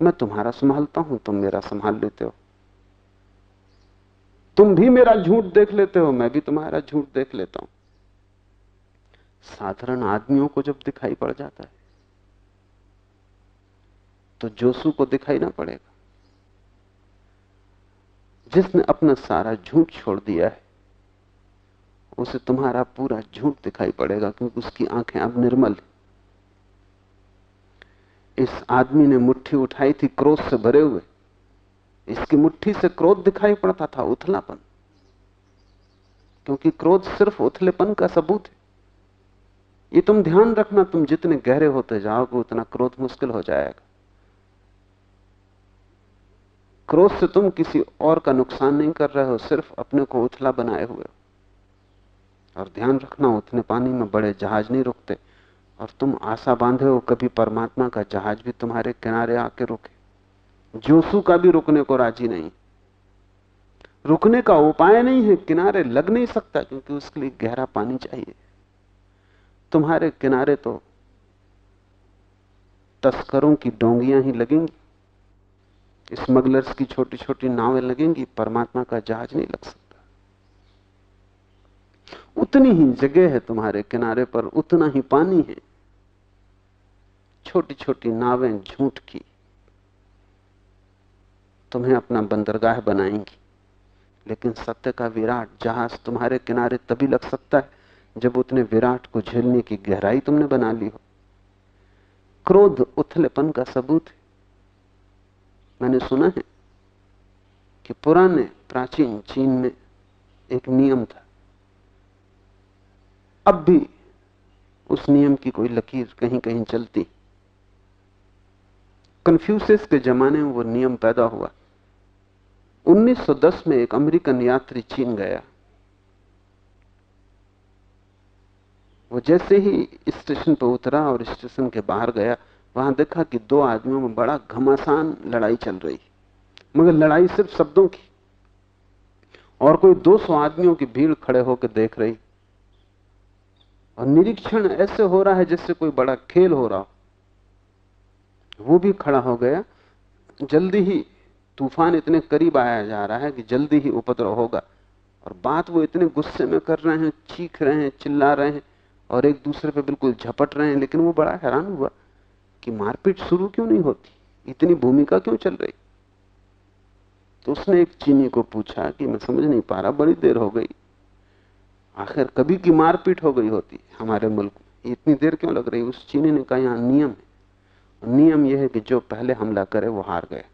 मैं तुम्हारा संभालता हूँ, तुम मेरा संभाल लेते हो। तुम भी मेरा झूठ देख लेते हो, मैं भी तुम्हारा झूठ देख लेता हूँ। साधारण आदमियों को जब दिखाई पड़ जाता है तो जोसू को दिखाई ना पड़ेगा। जिसने अपना सारा झूठ छोड़ दिया है उसे तुम्हारा पूरा झूठ दिखाई पड़ेगा क्योंकि उसकी आँखें अब निर्मल इस आदमी ने मुट्ठी उठाई थी क्रोध से भरे हुए। इसकी मुट्ठी से क्रोध दिखाई पड़ता था, उथलापन। क्योंकि क्रोध सिर्फ़ उथलेपन का सबूत है। ये तुम ध्यान रखना, तुम जितने गहरे होते जाओगे, उतना क्रोध मुश्किल हो जाएगा। क्रोध से तुम किसी और का नुकसान नहीं कर रहे हो, सिर्फ़ अपने को उथला बनाए हुए हो। और ध्यान रखना, उतने पानी में बड़े जहाज़ नहीं रुकते। और तुम आशा बांधे हो, कभी परमात्मा का जहाज़ भी तुम्हारे किनारे आके रुके। जोसू का भी रुकने को राज़ी नहीं। रुकने का उपाय नहीं है, किनारे लग नहीं सकता, क्योंकि उसके लिए गहरा पानी चाहिए। तुम्हारे किनारे तो तस्करों की डोंगियाँ ही लगेंगी। स्मगलर्स की छोटी छोटी नावें लगेंगी, परमात्मा का जहाज़ नहीं लग सकता। उतनी ही जगह है तुम्हारे किनारे पर, उतना ही पानी है। छोटी छोटी नावें झूठ की। तुम्हें अपना बंदरगाह बनाएँगी। लेकिन सत्य का विराट जहाज़ तुम्हारे किनारे तभी लग सकता है, जब उतने विराट को झेलने की गहराई तुमने बना ली हो। क्रोध उथलेपन का सबूत है। मैंने सुना है कि पुराने प्राचीन चीन में एक नियम था अब भी उस नियम की कोई लकीर कहीं कहीं चलती। कन्फ्यूसिस के जमाने में वो नियम पैदा हुआ। 1910 में एक अमेरिकन यात्री चीन गया। वो जैसे ही स्टेशन पर उतरा और स्टेशन के बाहर गया, वहाँ देखा कि दो आदमियों में बड़ा घमासान लड़ाई चल रही। मगर लड़ाई सिर्फ़ शब्दों की। और कोई 200 आदमियों की भीड़ खड़े होकर देख रही। और निरीक्षण ऐसे हो रहा है जैसे कोई बड़ा खेल हो रहा वो भी खड़ा हो गया। जल्दी ही तूफ़ान इतने करीब आया जा रहा है कि जल्दी ही उपद्रव होगा। और बात वो इतने गुस्से में कर रहे हैं, चीख रहे हैं, चिल्ला रहे हैं और एक दूसरे पे बिल्कुल झपट रहे हैं, लेकिन वो बड़ा हैरान हुआ कि मारपीट शुरू क्यों नहीं होती? इतनी भूमिका क्यों चल रही? तो उसने एक चीनी को पूछा कि मैं समझ नहीं पा रहा, बड़ी देर हो गई। आखिर कभी की मारपीट हो गई होती हमारे मुल्क में। इतनी देर क्यों लग रही? उस चीनी ने कहा, यहाँ नियम है। नियम यह है कि जो पहले हमला करे, वो हार गए।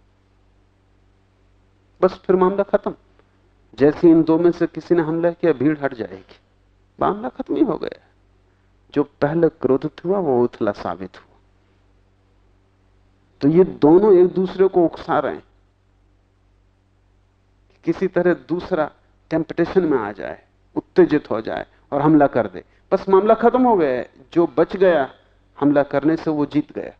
बस फिर मामला खत्म। जैसे इन दो में से किसी ने हमला किया, भीड़ हट जाएगी। मामला खत्म ही हो गया। जो पहले क्रोधित हुआ, वो उथला साबित हुआ। तो ये दोनों एक दूसरे को उकसा रहे हैं। किसी तरह दूसरा टेम्पटेशन में आ जाए। उत्तेजित हो जाए और हमला कर दे। बस मामला खत्म हो गया जो बच गया, हमला करने से वो जीत गया।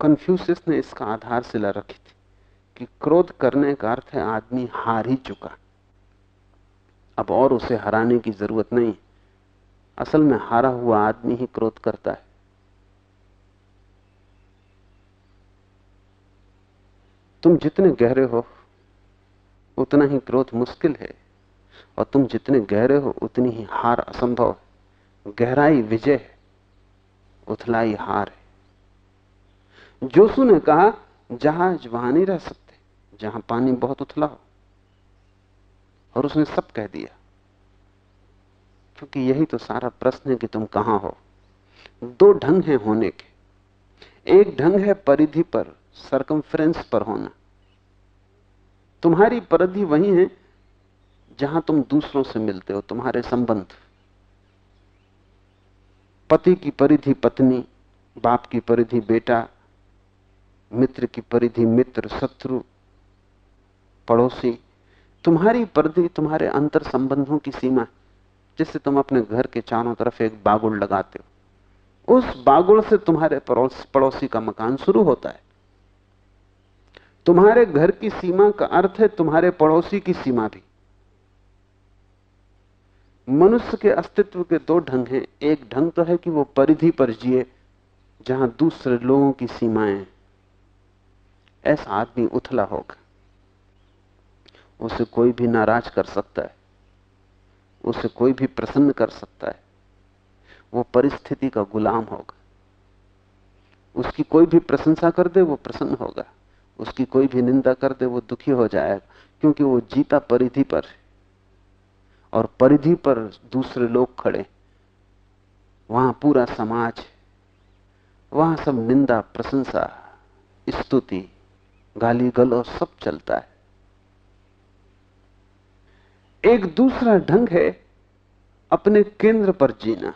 कन्फ्यूसिस ने इसका आधार रखी थी कि क्रोध करने का अर्थ है आदमी हार ही चुका। अब और उसे हराने की ज़रूरत नहीं। असल में हारा हुआ आदमी ही क्रोध करता है। तुम जितने गहरे हो, उतना ही क्रोध मुश्किल है। और तुम जितने गहरे हो, उतनी ही हार असंभव है। गहराई विजय है, उथलाई हार है। जोसू ने कहा, जहाज़ वहाँ नहीं रह सकते, जहाँ पानी बहुत उथला हो। और उसने सब कह दिया, क्योंकि यही तो सारा प्रश्न है कि तुम कहाँ हो। दो ढंग हैं होने के। एक ढंग है परिधि पर सरकमफ्रेंस पर होना। तुम्हारी परिधि वही है जहाँ तुम दूसरों से मिलते हो, तुम्हारे संबंध। पति की परिधि पत्नी, बाप की परिधि बेटा, मित्र की परिधि मित्र, शत्रु, पड़ोसी, तुम्हारी परिधि तुम्हारे अंतर संबंधों की सीमा है, जिससे तुम अपने घर के चारों तरफ़ एक बागुड़ लगाते हो। उस बागुड़ से तुम्हारे पड़ोस, पड़ोसी का मकान शुरू होता है। तुम्हारे घर की सीमा का अर्थ है तुम्हारे पड़ोसी की सीमा भी। मनुष्य के अस्तित्व के दो ढंग हैं। एक ढंग तो है कि वो परिधि पर जिए, जहाँ दूसरे लोगों की सीमाएँ ऐसा आदमी उथला होगा। उसे कोई भी नाराज़ कर सकता है। उसे कोई भी प्रसन्न कर सकता है। वो परिस्थिति का गुलाम होगा। उसकी कोई भी प्रशंसा कर दे, वो प्रसन्न होगा। उसकी कोई भी निंदा कर दे, वो दुखी हो जाएगा, क्योंकि वो जीता परिधि पर है। और परिधि पर दूसरे लोग खड़े। वहाँ पूरा समाज, वहाँ सब निंदा, प्रशंसा, स्तुति गाली गलो सब चलता है। एक दूसरा ढंग है अपने केंद्र पर जीना।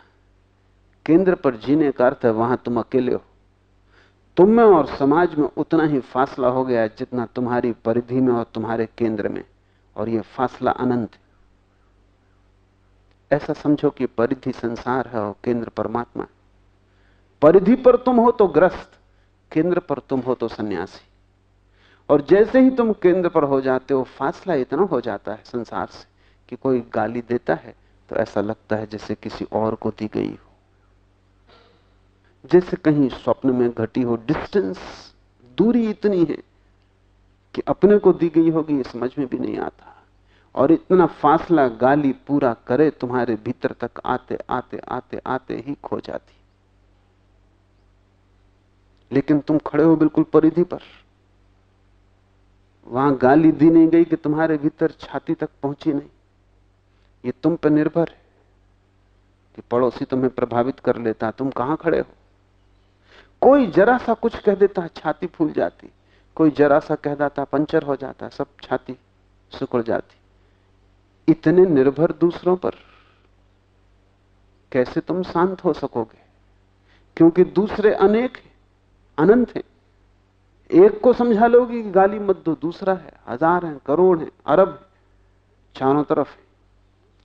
केंद्र पर जीने का अर्थ है वहाँ तुम अकेले हो। तुम में और समाज में उतना ही फासला हो गया जितना तुम्हारी परिधि में और तुम्हारे केंद्र में। और यह फासला अनंत है। ऐसा समझो कि परिधि संसार है और केंद्र परमात्मा है। परिधि पर तुम हो तो ग्रस्त, केंद्र पर तुम हो तो सन्यासी। और जैसे ही तुम केंद्र पर हो जाते हो, फासला इतना हो जाता है संसार से कि कोई गाली देता है तो ऐसा लगता है जैसे किसी और को दी गई हो। जैसे कहीं स्वप्न में घटी हो, डिस्टेंस, दूरी इतनी है कि अपने को दी गई होगी समझ में भी नहीं आता। और इतना फासला गाली पूरा करे, तुम्हारे भीतर तक आते आते आते आते ही खो जाती। लेकिन तुम खड़े हो बिल्कुल परिधि पर। वहाँ गाली दी नहीं गई कि तुम्हारे भीतर छाती तक पहुँची नहीं। ये तुम पर निर्भर है कि पड़ोसी तुम्हें प्रभावित कर लेता। तुम कहाँ खड़े हो? कोई जरा सा कुछ कह देता, छाती फूल जाती। कोई जरा सा कह देता, पंचर हो जाता, सब छाती सुकड़ जाती। इतने निर्भर दूसरों पर कैसे तुम शांत हो सकोगे? क्योंकि दूसरे अनेक हैं, अनंत हैं। एक को समझा लोगे कि गाली मत दो, दूसरा है, हज़ार है, करोड़ है, अरब चारों तरफ़ है।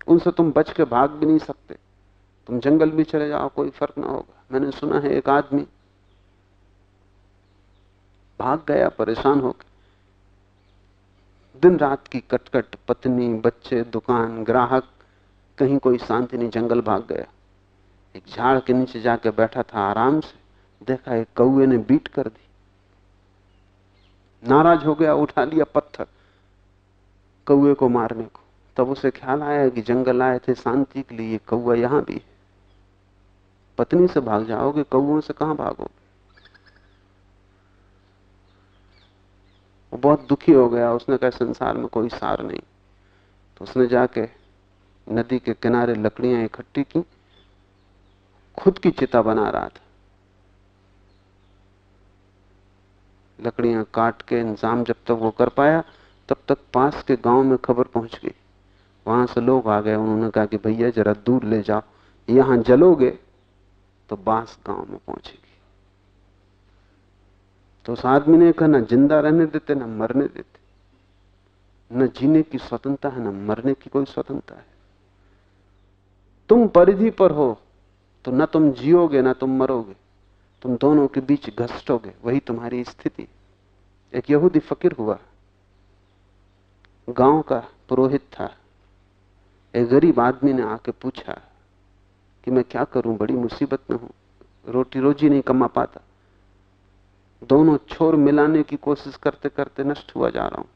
उनसे तुम बच के भाग भी नहीं सकते। तुम जंगल भी चले जाओ, कोई फ़र्क ना होगा। मैंने सुना है एक आदमी भाग गया, परेशान होकर। दिन रात की कटकट, पत्नी, बच्चे, दुकान, ग्राहक, कहीं कोई शांति नहीं जंगल भाग गया। एक झाड़ के नीचे जाके बैठा था आराम से। देखा एक कौए ने बीट कर दी। नाराज़ हो गया, उठा लिया पत्थर कौए को मारने को। तब उसे ख्याल आया कि जंगल आए थे, शांति के लिए कौआ यहाँ भी है। पत्नी से भाग जाओगे कौओं से कहाँ भागोगे? वो बहुत दुखी हो गया, उसने कहा संसार में कोई सार नहीं। तो उसने जाके नदी के किनारे लकड़ियाँ इकट्ठी की, खुद की चिता बना रहा था। लकड़ियाँ काट के इंतज़ाम जब तक वो कर पाया, तब तक पास के गाँव में खबर पहुँच गई। वहाँ से लोग आ गए, उन्होंने कहा कि, भैया, जरा दूर ले जाओ, यहाँ जलोगे तो बाँस गाँव में पहुंचेगी। तो उस आदमी ने कहा, ना ज़िंदा रहने देते, ना मरने देते। न जीने की स्वतंत्रता है, न मरने की कोई स्वतंत्रता है। तुम परिधि पर हो तो न तुम जियोगे, ना तुम मरोगे। तुम दोनों के बीच घसटोगे, वही तुम्हारी स्थिति एक यहूदी फकीर हुआ। गाँव का पुरोहित था। एक गरीब आदमी ने आके पूछा कि, मैं क्या करूँ? बड़ी मुसीबत में हूँ। रोटी रोजी नहीं कमा पाता। दोनों छोर मिलाने की कोशिश करते करते नष्ट हुआ जा रहा हूँ।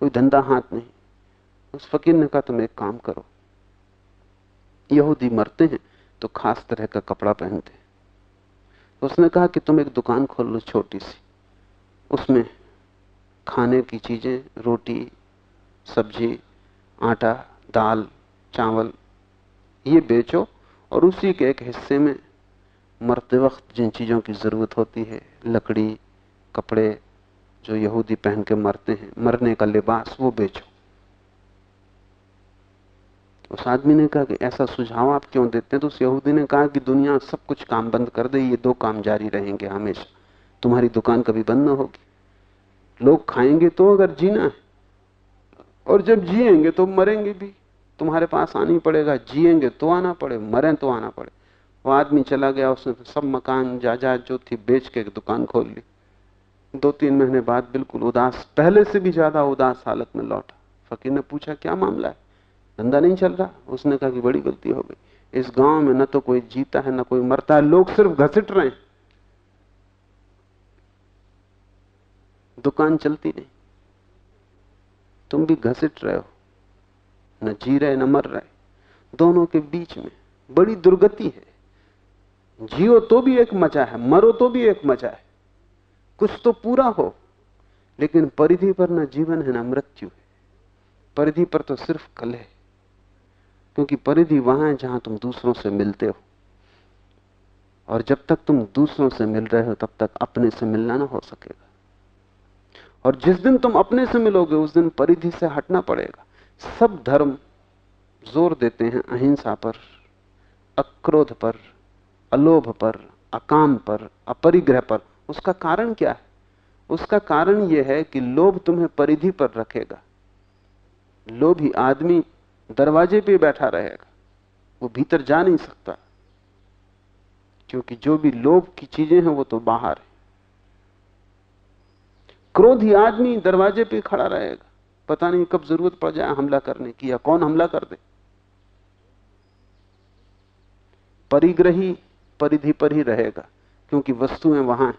कोई धंधा हाथ नहीं। उस फकीर ने कहा, तुम एक काम करो। यहूदी मरते हैं तो खास तरह का कपड़ा पहनते हैं। उसने कहा कि तुम एक दुकान खोल लो छोटी सी। उसमें खाने की चीज़ें, रोटी, सब्ज़ी, आटा, दाल, चावल, ये बेचो और उसी के एक हिस्से में मरते वक्त जिन चीज़ों की ज़रूरत होती है, लकड़ी, कपड़े, जो यहूदी पहन के मरते हैं, मरने का लिबास, वो बेचो। उस आदमी ने कहा कि ऐसा सुझाव आप क्यों देते हैं? तो उस यहूदी ने कहा कि दुनिया सब कुछ काम बंद कर दे, ये दो काम जारी रहेंगे हमेशा। तुम्हारी दुकान कभी बंद ना होगी। लोग खाएँगे तो अगर जीना है, और जब जिएँगे तो मरेंगे भी। तुम्हारे पास आनी पड़ेगा, जिएँगे तो आना पड़े, मरें तो आना पड़े। वो आदमी चला गया, उसने तो सब मकान, जायदाद जो थी बेच के एक दुकान खोल ली। दो तीन महीने बाद बिल्कुल उदास, पहले से भी ज़्यादा उदास हालत में लौटा। फकीर ने पूछा, क्या मामला है? धंधा नहीं चल रहा। उसने कहा कि बड़ी गलती हो गई। इस गाँव में न तो कोई जीता है, न कोई मरता है, लोग सिर्फ़ घसीट रहे हैं। दुकान चलती नहीं। तुम भी घसीट रहे हो। न जी रहे, न मर रहे। दोनों के बीच में बड़ी दुर्गति है। जियो तो भी एक मज़ा है, मरो तो भी एक मज़ा है। कुछ तो पूरा हो, लेकिन परिधि पर ना जीवन है, ना मृत्यु है। परिधि पर तो सिर्फ़ कल है, क्योंकि परिधि वहाँ है जहाँ तुम दूसरों से मिलते हो। और जब तक तुम दूसरों से मिल रहे हो, तब तक अपने से मिलना ना हो सकेगा। और जिस दिन तुम अपने से मिलोगे, उस दिन परिधि से हटना पड़ेगा। सब धर्म ज़ोर देते हैं अहिंसा पर, अक्रोध पर अलोभ पर, अकाम पर, अपरिग्रह पर। उसका कारण क्या है? उसका कारण यह है कि लोभ तुम्हें परिधि पर रखेगा। लोभी आदमी दरवाजे पे बैठा रहेगा। वो भीतर जा नहीं सकता। क्योंकि जो भी लोभ की चीज़ें हैं, वो तो बाहर है। क्रोधी आदमी दरवाजे पे खड़ा रहेगा। पता नहीं कब ज़रूरत पड़ जाए हमला करने की या कौन हमला कर दे। परिग्रही परिधि पर ही रहेगा, क्योंकि वस्तुएँ वहाँ हैं।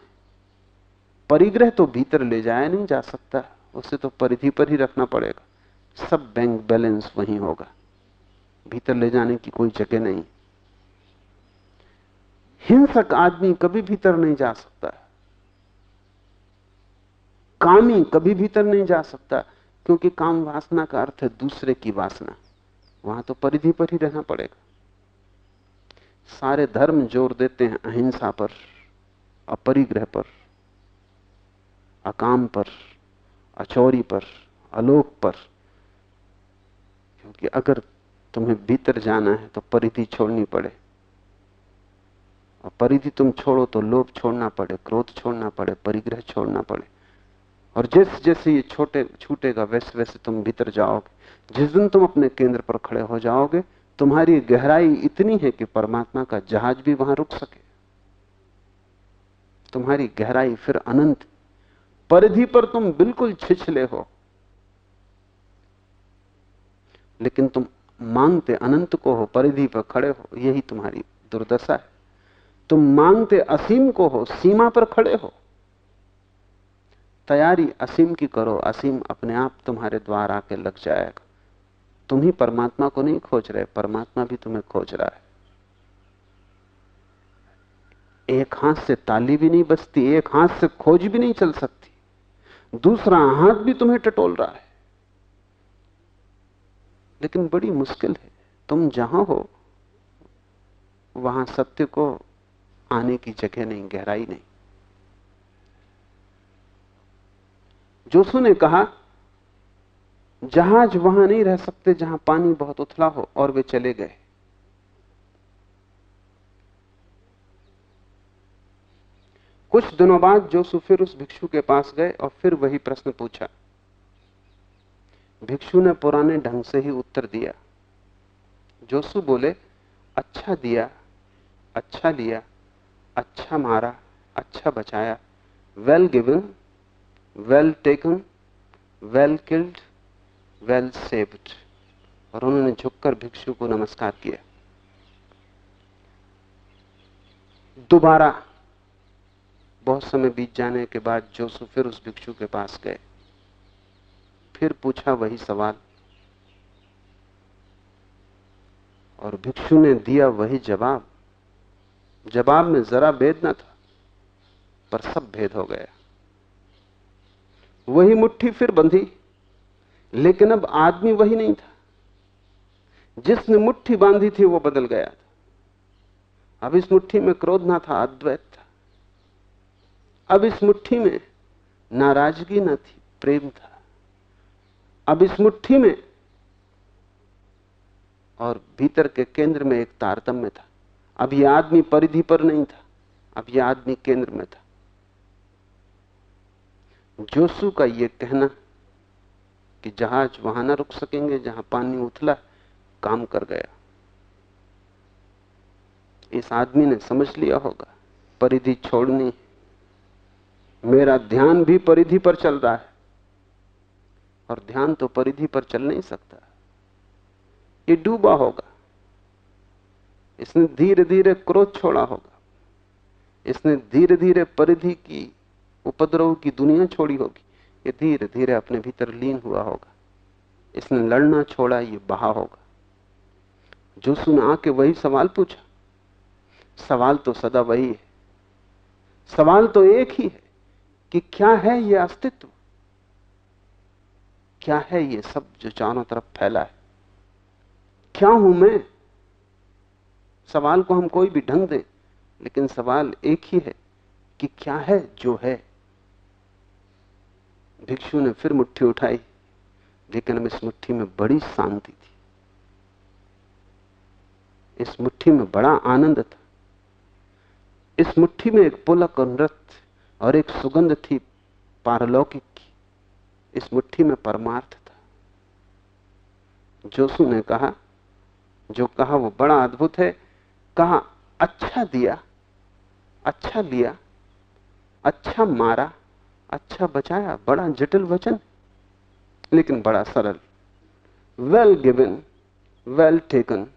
परिग्रह तो भीतर ले जाया नहीं जा सकता, उसे तो परिधि पर ही रखना पड़ेगा। सब बैंक बैलेंस वहीं होगा। भीतर ले जाने की कोई जगह नहीं। हिंसक आदमी कभी भीतर नहीं जा सकता। कामी कभी भीतर नहीं जा सकता, क्योंकि काम वासना का अर्थ है दूसरे की वासना। वहाँ तो परिधि पर ही रहना पड़ेगा। सारे धर्म ज़ोर देते हैं अहिंसा पर, अपरिग्रह पर, अकाम पर, अचौरी पर, अलोक पर। क्योंकि अगर तुम्हें भीतर जाना है तो परिधि छोड़नी पड़े। और परिधि तुम छोड़ो तो लोभ छोड़ना पड़े, क्रोध छोड़ना पड़े, परिग्रह छोड़ना पड़े। और जैसे जैसे ये छोटे, छूटेगा, वैसे वैसे तुम भीतर जाओगे। जिस दिन तुम अपने केंद्र पर खड़े हो जाओगे तुम्हारी गहराई इतनी है कि परमात्मा का जहाज़ भी वहाँ रुक सके। तुम्हारी गहराई फिर अनंत, परिधि पर तुम बिल्कुल छिछले हो। लेकिन तुम मांगते अनंत को हो, परिधि पर खड़े हो, यही तुम्हारी दुर्दशा है। तुम मांगते असीम को हो, सीमा पर खड़े हो। तैयारी असीम की करो, असीम अपने आप तुम्हारे द्वार आके लग जाएगा। तुम ही परमात्मा को नहीं खोज रहे, परमात्मा भी तुम्हें खोज रहा है। एक हाथ से ताली भी नहीं बचती एक हाथ से खोज भी नहीं चल सकती, दूसरा हाथ भी तुम्हें टटोल रहा है। लेकिन बड़ी मुश्किल है, तुम जहाँ हो, वहाँ सत्य को आने की जगह नहीं, गहराई नहीं। जोसू ने कहा जहाज़ वहाँ नहीं रह सकते जहाँ पानी बहुत उथला हो और वे चले गए। कुछ दिनों बाद जोसु फिर उस भिक्षु के पास गए और फिर वही प्रश्न पूछा। भिक्षु ने पुराने ढंग से ही उत्तर दिया। जोसु बोले अच्छा दिया अच्छा लिया अच्छा मारा अच्छा बचाया। Well given well taken well killed well saved और उन्होंने झुककर भिक्षु को नमस्कार किया। दोबारा बहुत समय बीत जाने के बाद जोसु फिर उस भिक्षु के पास गए। फिर पूछा वही सवाल। और भिक्षु ने दिया वही जवाब। जवाब में जरा भेद ना था, पर सब भेद हो गया। वही मुट्ठी फिर बंधी। लेकिन अब आदमी वही नहीं था। जिसने मुट्ठी बांधी थी वो बदल गया था। अब इस मुट्ठी में क्रोध ना था, अद्वैत था। अब इस मुट्ठी में नाराज़गी ना थी, प्रेम था। अब इस मुट्ठी में और भीतर के केंद्र में एक तारतम्य था। अब यह आदमी परिधि पर नहीं था, अब यह आदमी केंद्र में था। जोसु का यह कहना कि जहाज़ वहाँ ना रुक सकेंगे, जहाँ पानी उथला, काम कर गया। इस आदमी ने समझ लिया होगा, परिधि छोड़नी मेरा ध्यान भी परिधि पर चल रहा है, और ध्यान तो परिधि पर चल नहीं सकता। ये डूबा होगा। इसने धीरे धीरे क्रोध छोड़ा होगा। इसने धीरे धीरे परिधि की, उपद्रव की दुनिया छोड़ी होगी। ये धीरे धीरे अपने भीतर लीन हुआ होगा। इसने लड़ना छोड़ा, ये बहा होगा। जो सुन आके वही सवाल पूछा। सवाल तो सदा वही है। सवाल तो एक ही है कि क्या है ये अस्तित्व? क्या है ये सब जो चारों तरफ़ फैला है? क्या हूँ मैं? सवाल को हम कोई भी ढंग दें, लेकिन सवाल एक ही है कि क्या है जो है? भिक्षु ने फिर मुट्ठी उठाई, लेकिन इस मुट्ठी में बड़ी शांति थी। इस मुट्ठी में बड़ा आनंद था। इस मुट्ठी में एक पुलक और नृत्य और एक सुगंध थी पारलौकिक की। इस मुट्ठी में परमार्थ था। जोसु ने कहा, जो कहा वो बड़ा अद्भुत है। कहा अच्छा दिया अच्छा लिया अच्छा मारा अच्छा बचाया, बड़ा जटिल वचन लेकिन बड़ा सरल। Well given well taken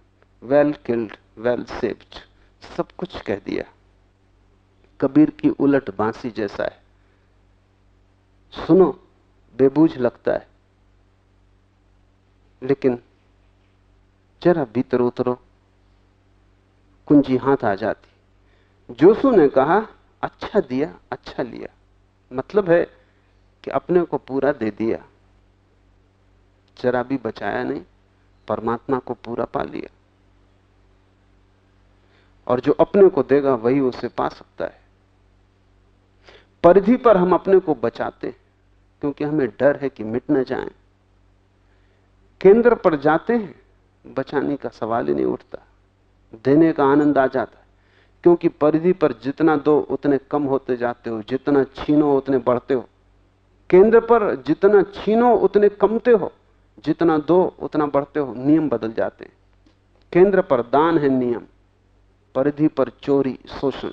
well killed well saved सब कुछ कह दिया। कबीर की उलट बांसी जैसा है। सुनो, बेबूझ लगता है। लेकिन जरा भीतर उतरो, कुंजी हाथ आ जाती। जोसू ने कहा अच्छा दिया अच्छा लिया। मतलब है कि अपने को पूरा दे दिया। जरा भी बचाया नहीं, परमात्मा को पूरा पा लिया। और जो अपने को देगा, वही उसे पा सकता है। परिधि पर हम अपने को बचाते, क्योंकि हमें डर है कि मिट न जाएँ। केंद्र पर जाते हैं, बचाने का सवाल ही नहीं उठता। देने का आनंद आ जाता। क्योंकि परिधि पर जितना दो, उतने कम होते जाते हो, जितना छीनो, उतने बढ़ते हो। केंद्र पर जितना छीनो, उतने कमते हो, जितना दो, उतना बढ़ते हो। नियम बदल जाते हैं। केंद्र पर दान है नियम, परिधि पर चोरी, शोषण।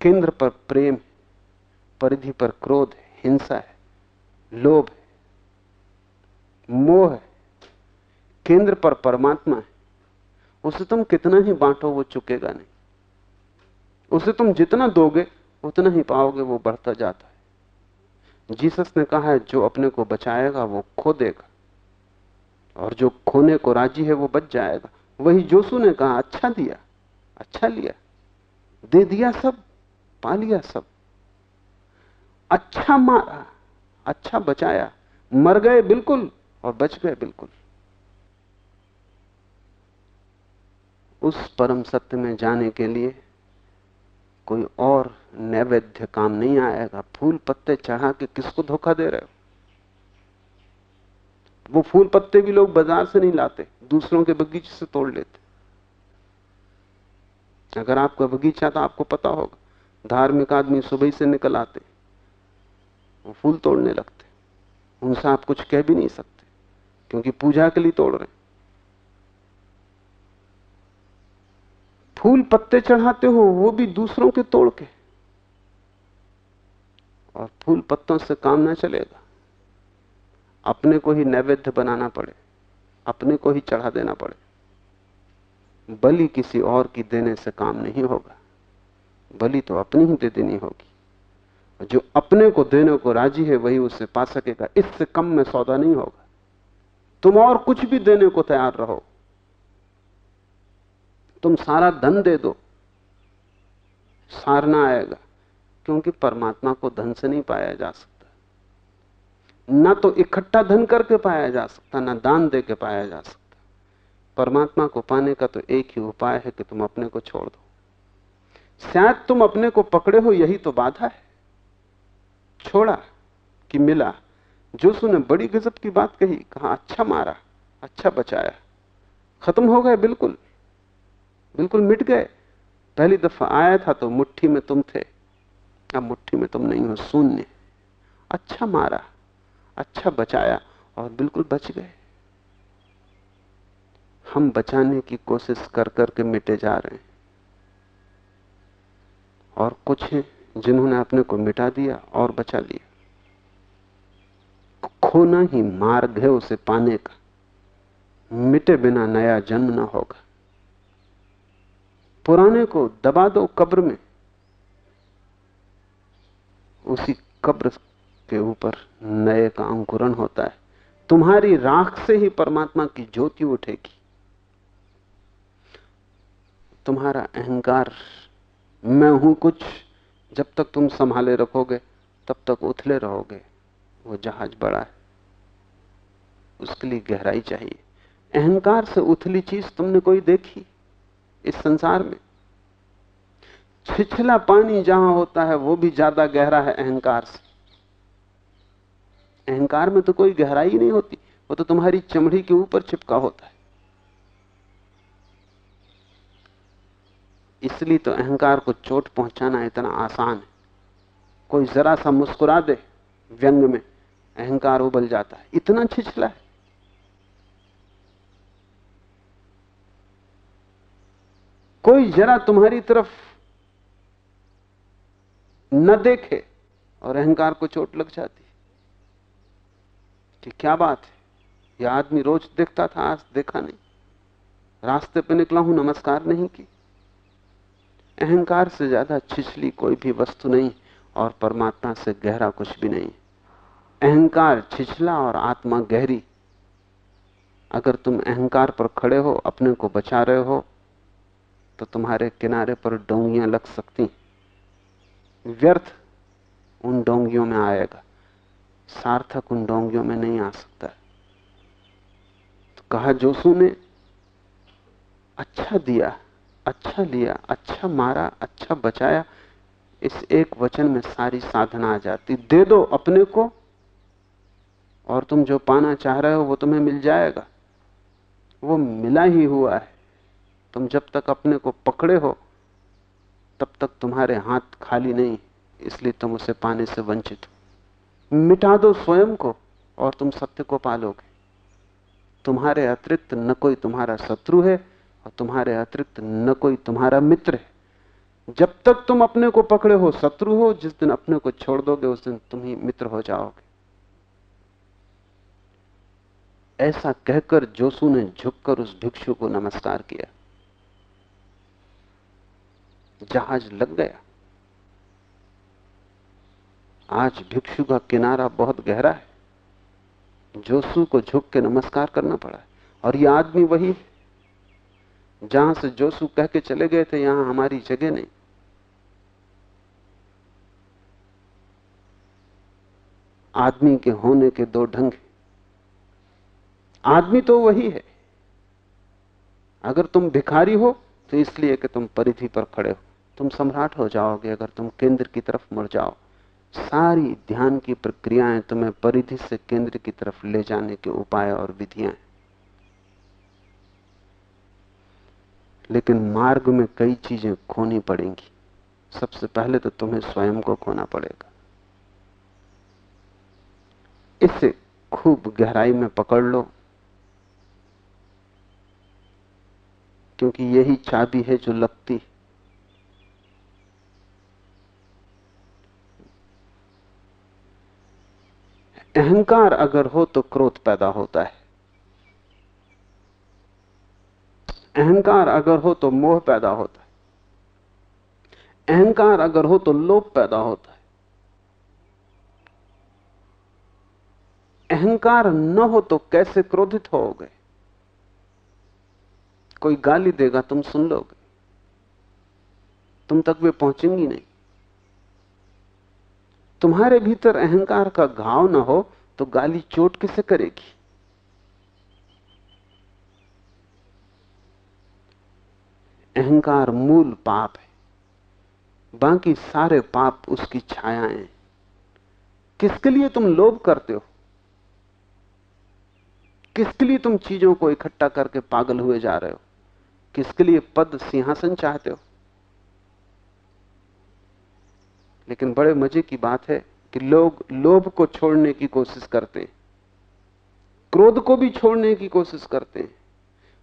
केंद्र पर प्रेम, परिधि पर क्रोध हिंसा है, लोभ है, मोह है। केंद्र पर परमात्मा है। उसे तुम कितना ही बांटो, वो चुकेगा नहीं। उसे तुम जितना दोगे, उतना ही पाओगे, वो बढ़ता जाता है। जीसस ने कहा है, जो अपने को बचाएगा, वो खो देगा। और जो खोने को राज़ी है, वो बच जाएगा। वही जोसू ने कहा अच्छा दिया अच्छा लिया। दे दिया सब, पा लिया सब। अच्छा मारा अच्छा बचाया। मर गए बिल्कुल और बच गए बिल्कुल। उस परम सत्य में जाने के लिए कोई और नैवेद्य काम नहीं आएगा। फूल पत्ते चढ़ा के किसको धोखा दे रहे हो? वो फूल पत्ते भी लोग बाज़ार से नहीं लाते, दूसरों के बगीचे से तोड़ लेते। अगर आपका बगीचा तो आपको पता होगा, धार्मिक आदमी सुबह से निकल आते, वो फूल तोड़ने लगते। उनसे आप कुछ कह भी नहीं सकते, क्योंकि पूजा के लिए तोड़ रहे फूल पत्ते चढ़ाते हो, वो भी दूसरों के तोड़ के। और फूल पत्तों से काम ना चलेगा। अपने को ही नैवेद्य बनाना पड़े, अपने को ही चढ़ा देना पड़े। बलि किसी और की देने से काम नहीं होगा। बलि तो अपनी ही दे देनी होगी। जो अपने को देने को राज़ी है, वही उसे पा सकेगा। इससे कम में सौदा नहीं होगा। तुम और कुछ भी देने को तैयार रहो। तुम सारा धन दे दो। सार ना आएगा, क्योंकि परमात्मा को धन से नहीं पाया जा सकता। ना तो इकट्ठा धन करके पाया जा सकता, ना दान दे के पाया जा सकता। परमात्मा को पाने का तो एक ही उपाय है कि तुम अपने को छोड़ दो। शायद तुम अपने को पकड़े हो, यही तो बाधा है। छोड़ा कि मिला। जोसू ने बड़ी गजब की बात कही, कहा अच्छा मारा अच्छा बचाया। खत्म हो गए बिल्कुल। बिल्कुल मिट गए। पहली दफ़ा आया था तो मुट्ठी में तुम थे। अब मुट्ठी में तुम नहीं हो, शून्य। अच्छा मारा अच्छा बचाया और बिल्कुल बच गए। हम बचाने की कोशिश कर करके मिटे जा रहे हैं। और कुछ हैं जिन्होंने अपने को मिटा दिया और बचा लिया। खोना ही मार्ग है उसे पाने का। मिटे बिना नया जन्म ना होगा। पुराने को दबा दो कब्र में। उसी कब्र के ऊपर नए का अंकुरण होता है। तुम्हारी राख से ही परमात्मा की ज्योति उठेगी। तुम्हारा अहंकार, मैं हूँ कुछ, जब तक तुम संभाले रखोगे, तब तक उथले रहोगे। वो जहाज़ बड़ा है। उसके लिए गहराई चाहिए। अहंकार से उथली चीज़ तुमने कोई देखी? इस संसार में। छिछला पानी जहाँ होता है, वो भी ज़्यादा गहरा है अहंकार से। अहंकार में तो कोई गहराई नहीं होती, वो तो तुम्हारी चमड़ी के ऊपर चिपका होता है। इसलिए तो अहंकार को चोट पहुंचाना इतना आसान है। कोई जरा सा मुस्कुरा दे, व्यंग में, अहंकार उबल जाता है। इतना छिछला है। कोई जरा तुम्हारी तरफ़ न देखे और अहंकार को चोट लग जाती कि क्या बात है? यह आदमी रोज देखता था, आज देखा नहीं। रास्ते पे निकला हूँ, नमस्कार नहीं की। अहंकार से ज़्यादा छिछली कोई भी वस्तु नहीं और परमात्मा से गहरा कुछ भी नहीं। अहंकार छिछला और आत्मा गहरी। अगर तुम अहंकार पर खड़े हो, अपने को बचा रहे हो तो तुम्हारे किनारे पर डोंगियाँ लग सकती व्यर्थ उन डोंगियों में आएगा। सार्थक उन डोंगियों में नहीं आ सकता। तो कहा जोसू ने अच्छा दिया अच्छा लिया अच्छा मारा अच्छा बचाया। इस एक वचन में सारी साधना आ जाती। दे दो अपने को, और तुम जो पाना चाह रहे हो वो तुम्हें मिल जाएगा। वो मिला ही हुआ है। तुम जब तक अपने को पकड़े हो, तब तक तुम्हारे हाथ खाली नहीं, इसलिए तुम उसे पाने से वंचित हो। मिटा दो स्वयं को और तुम सत्य को पालोगे। तुम्हारे अतिरिक्त न कोई तुम्हारा शत्रु है और तुम्हारे अतिरिक्त न कोई तुम्हारा मित्र है। जब तक तुम अपने को पकड़े हो, शत्रु हो, जिस दिन अपने को छोड़ दोगे, उस दिन तुम ही मित्र हो जाओगे। ऐसा कहकर जोसू ने झुककर उस भिक्षु को नमस्कार किया। जहाज़ लग गया। आज भिक्षु का किनारा बहुत गहरा है। जोसू को झुक के नमस्कार करना पड़ा। है और यह आदमी वही जहाँ से जोसू कह के चले गए थे, यहाँ हमारी जगह नहीं। आदमी के होने के दो ढंग आदमी तो वही है। अगर तुम भिखारी हो तो इसलिए कि तुम परिधि पर खड़े हो। तुम सम्राट हो जाओगे अगर तुम केंद्र की तरफ़ मुड़ जाओ। सारी ध्यान की प्रक्रियाएँ तुम्हें परिधि से केंद्र की तरफ़ ले जाने के उपाय और विधियाँ लेकिन मार्ग में कई चीज़ें खोनी पड़ेंगी। सबसे पहले तो तुम्हें स्वयं को खोना पड़ेगा। इसे खूब गहराई में पकड़ लो, क्योंकि यही चाबी है जो लगती अहंकार अगर हो तो क्रोध पैदा होता है। अहंकार अगर हो तो मोह पैदा होता है। अहंकार अगर हो तो लोभ पैदा होता है। अहंकार न हो तो कैसे क्रोधित हो गए? कोई गाली देगा, तुम सुन लोगे। तुम तक वे पहुंचेंगी नहीं। तुम्हारे भीतर अहंकार का घाव ना हो तो गाली चोट किसे करेगी? अहंकार मूल पाप है। बाकी सारे पाप उसकी छायाएँ किसके लिए तुम लोभ करते हो? किसके लिए तुम चीज़ों को इकट्ठा करके पागल हुए जा रहे हो? किसके लिए पद सिंहासन चाहते हो? लेकिन बड़े मज़े की बात है कि लोग, लोभ को छोड़ने की कोशिश करते हैं। क्रोध को भी छोड़ने की कोशिश करते हैं।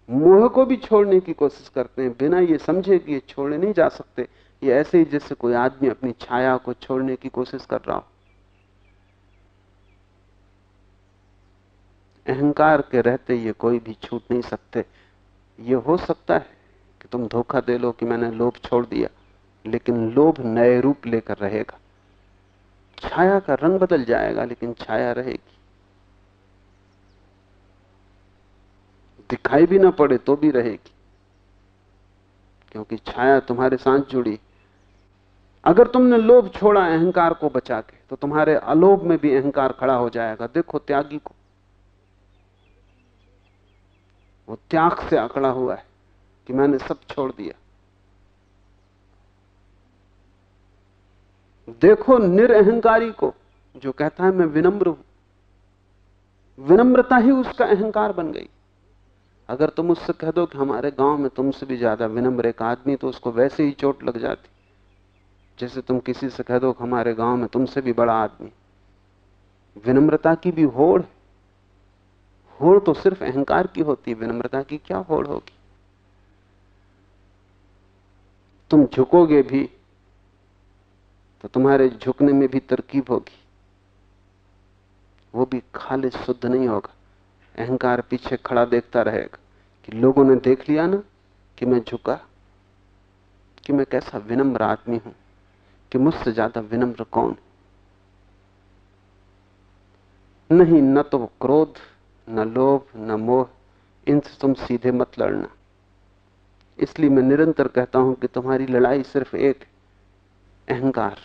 मोह को भी छोड़ने की कोशिश करते हैं। बिना ये समझे कि ये छोड़े नहीं जा सकते। ये ऐसे ही जैसे कोई आदमी अपनी छाया को छोड़ने की कोशिश कर रहा हो। अहंकार के रहते ये कोई भी छूट नहीं सकते। ये हो सकता है कि तुम धोखा दे लो कि मैंने लोभ छोड़ दिया। लेकिन लोभ नए रूप लेकर रहेगा। छाया का रंग बदल जाएगा, लेकिन छाया रहेगी। दिखाई भी ना पड़े तो भी रहेगी। क्योंकि छाया तुम्हारे साथ जुड़ी। अगर तुमने लोभ छोड़ा अहंकार को बचा के तो तुम्हारे अलोभ में भी अहंकार खड़ा हो जाएगा। देखो त्यागी को। वो त्याग से अकड़ा हुआ है कि मैंने सब छोड़ दिया। देखो निरअहंकारी को, जो कहता है, मैं विनम्र हूँ। विनम्रता ही उसका अहंकार बन गई। अगर तुम उससे कह दो कि हमारे गाँव में तुमसे भी ज़्यादा विनम्र एक आदमी तो उसको वैसे ही चोट लग जाती। जैसे तुम किसी से कह दो कि हमारे गाँव में तुमसे भी बड़ा आदमी। विनम्रता की भी होड़ होड़ तो सिर्फ़ अहंकार की होती है। विनम्रता की क्या होड़ होगी? तुम झुकोगे भी तो तुम्हारे झुकने में भी तरकीब होगी। वो भी खाली शुद्ध नहीं होगा। अहंकार पीछे खड़ा देखता रहेगा कि लोगों ने देख लिया ना कि मैं झुका, कि मैं कैसा विनम्र आदमी हूँ, कि मुझसे ज़्यादा विनम्र कौन नहीं, न तो क्रोध, न लोभ, न मोह, इनसे तुम सीधे मत लड़ना। इसलिए मैं निरंतर कहता हूँ कि तुम्हारी लड़ाई सिर्फ़ एक अहंकार।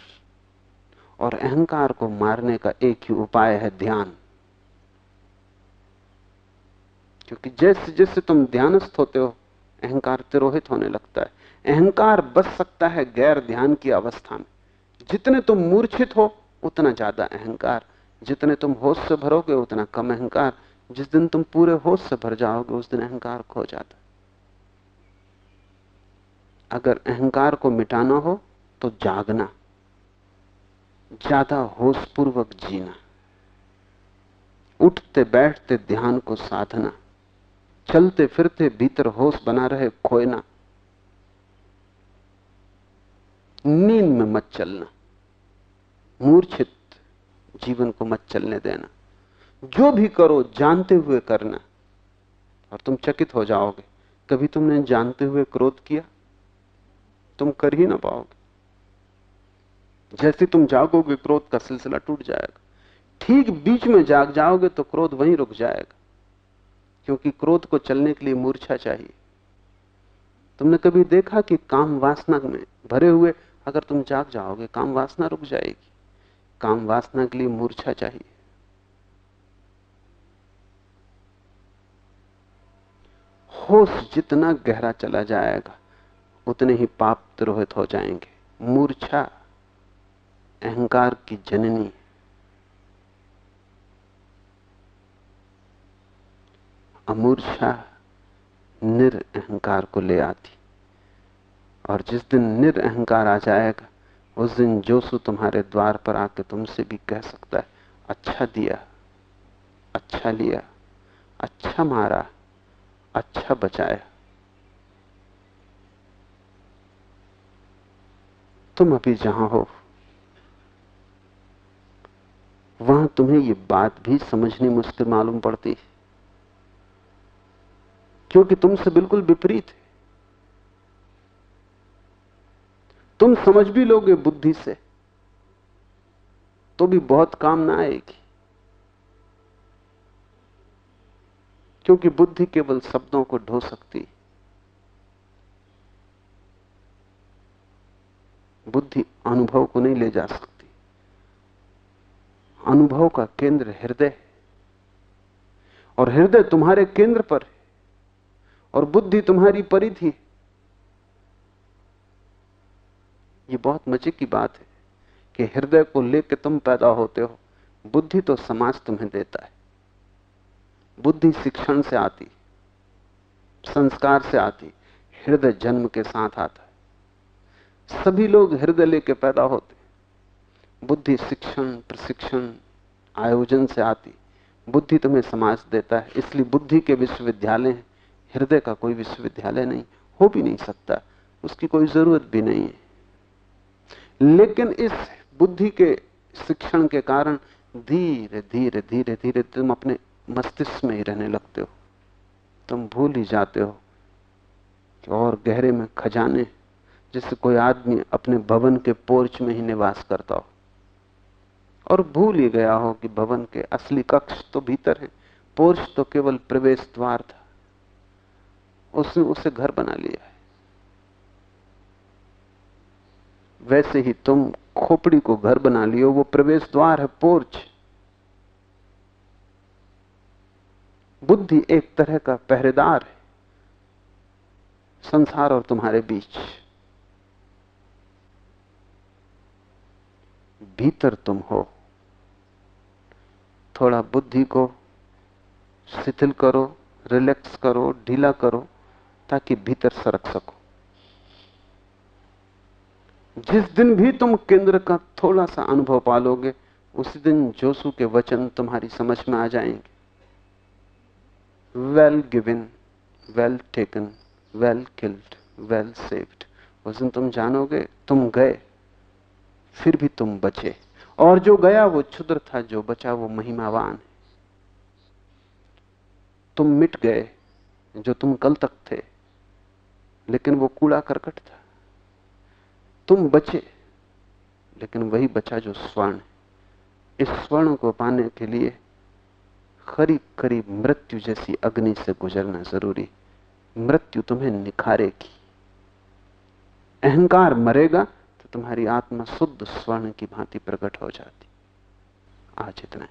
और अहंकार को मारने का एक ही उपाय है ध्यान। क्योंकि जैसे जैसे तुम ध्यानस्थ होते हो, अहंकार तिरोहित होने लगता है। अहंकार बच सकता है गैर ध्यान की अवस्था में। जितने तुम मूर्छित हो, उतना ज़्यादा अहंकार। जितने तुम होश से भरोगे, उतना कम अहंकार। जिस दिन तुम पूरे होश से भर जाओगे, उस दिन अहंकार खो जाता अगर अहंकार को मिटाना हो तो जागना, ज़्यादा होशपूर्वक जीना, उठते बैठते ध्यान को साधना, चलते फिरते भीतर होश बना रहे खोना नींद में मत चलना, मूर्छित जीवन को मत चलने देना, जो भी करो जानते हुए करना, और तुम चकित हो जाओगे, कभी तुमने जानते हुए क्रोध किया? तुम कर ही ना पाओगे। जैसे तुम जागोगे, क्रोध का सिलसिला टूट जाएगा। ठीक बीच में जाग जाओगे तो क्रोध वहीं रुक जाएगा, क्योंकि क्रोध को चलने के लिए मूर्छा चाहिए। तुमने कभी देखा कि काम वासना में भरे हुए, अगर तुम जाग जाओगे, काम वासना रुक जाएगी। काम वासना के लिए मूर्छा चाहिए। होश जितना गहरा चला जाएगा, उतने ही पाप द्रोहित हो जाएँगे। मूर्छा अहंकार की जननी। अमूर्छा निरअहकार को ले आती। और जिस दिन निरअहकार आ जाएगा, उस दिन जोसु तुम्हारे द्वार पर आके तुमसे भी कह सकता है अच्छा दिया अच्छा लिया अच्छा मारा अच्छा बचाया। तुम अभी जहाँ हो वहाँ तुम्हें ये बात भी समझनी मुश्किल मालूम पड़ती है। क्योंकि तुमसे बिल्कुल विपरीत है। तुम समझ भी लोगे बुद्धि से तो भी बहुत काम ना आएगी। क्योंकि बुद्धि केवल शब्दों को ढो सकती बुद्धि अनुभव को नहीं ले जा सकती। अनुभव का केंद्र हृदय और हृदय तुम्हारे केंद्र पर है। और बुद्धि तुम्हारी परिधि ये बहुत मज़े की बात है कि हृदय को लेकर तुम पैदा होते हो। बुद्धि तो समाज तुम्हें देता है। बुद्धि शिक्षण से आती संस्कार से आती हृदय जन्म के साथ आता है। सभी लोग हृदय लेके पैदा होते बुद्धि शिक्षण, प्रशिक्षण, आयोजन से आती। बुद्धि तुम्हें समाज देता है, इसलिए बुद्धि के विश्वविद्यालय हृदय का कोई विश्वविद्यालय नहीं, हो भी नहीं सकता, उसकी कोई ज़रूरत भी नहीं है। लेकिन इस बुद्धि के शिक्षण के कारण धीरे धीरे धीरे धीरे तुम अपने मस्तिष्क में ही रहने लगते हो। तुम भूल ही जाते हो कि और गहरे में खजाने जैसे कोई आदमी अपने भवन के पोर्च में ही निवास करता हो। और भूल ही गया हो कि भवन के असली कक्ष तो भीतर है, पोर्च तो केवल प्रवेश द्वार था। उसने उसे घर बना लिया है। वैसे ही तुम खोपड़ी को घर बना लियो, वो प्रवेश द्वार है, पोर्च। बुद्धि एक तरह का पहरेदार है, संसार और तुम्हारे बीच। भीतर तुम हो। थोड़ा बुद्धि को शिथिल करो रिलैक्स करो, ढीला करो, ताकि भीतर सरक सको। जिस दिन भी तुम केंद्र का थोड़ा सा अनुभव पालोगे, उसी दिन जोसू के वचन तुम्हारी समझ में आ जाएँगे। Well given well taken well killed well saved उस दिन तुम जानोगे, तुम गए, फिर भी तुम बचे। और जो गया वो क्षुद्र था, जो बचा वो महिमावान है। तुम मिट गए, जो तुम कल तक थे, लेकिन वो कूड़ा करकट था। तुम बचे, लेकिन वही बचा जो स्वर्ण इस स्वर्ण को पाने के लिए करीब करीब मृत्यु जैसी अग्नि से गुजरना ज़रूरी मृत्यु तुम्हें निखारेगी। अहंकार मरेगा तुम्हारी आत्मा शुद्ध स्वर्ण की भांति प्रकट हो जाती। आज इतना ही।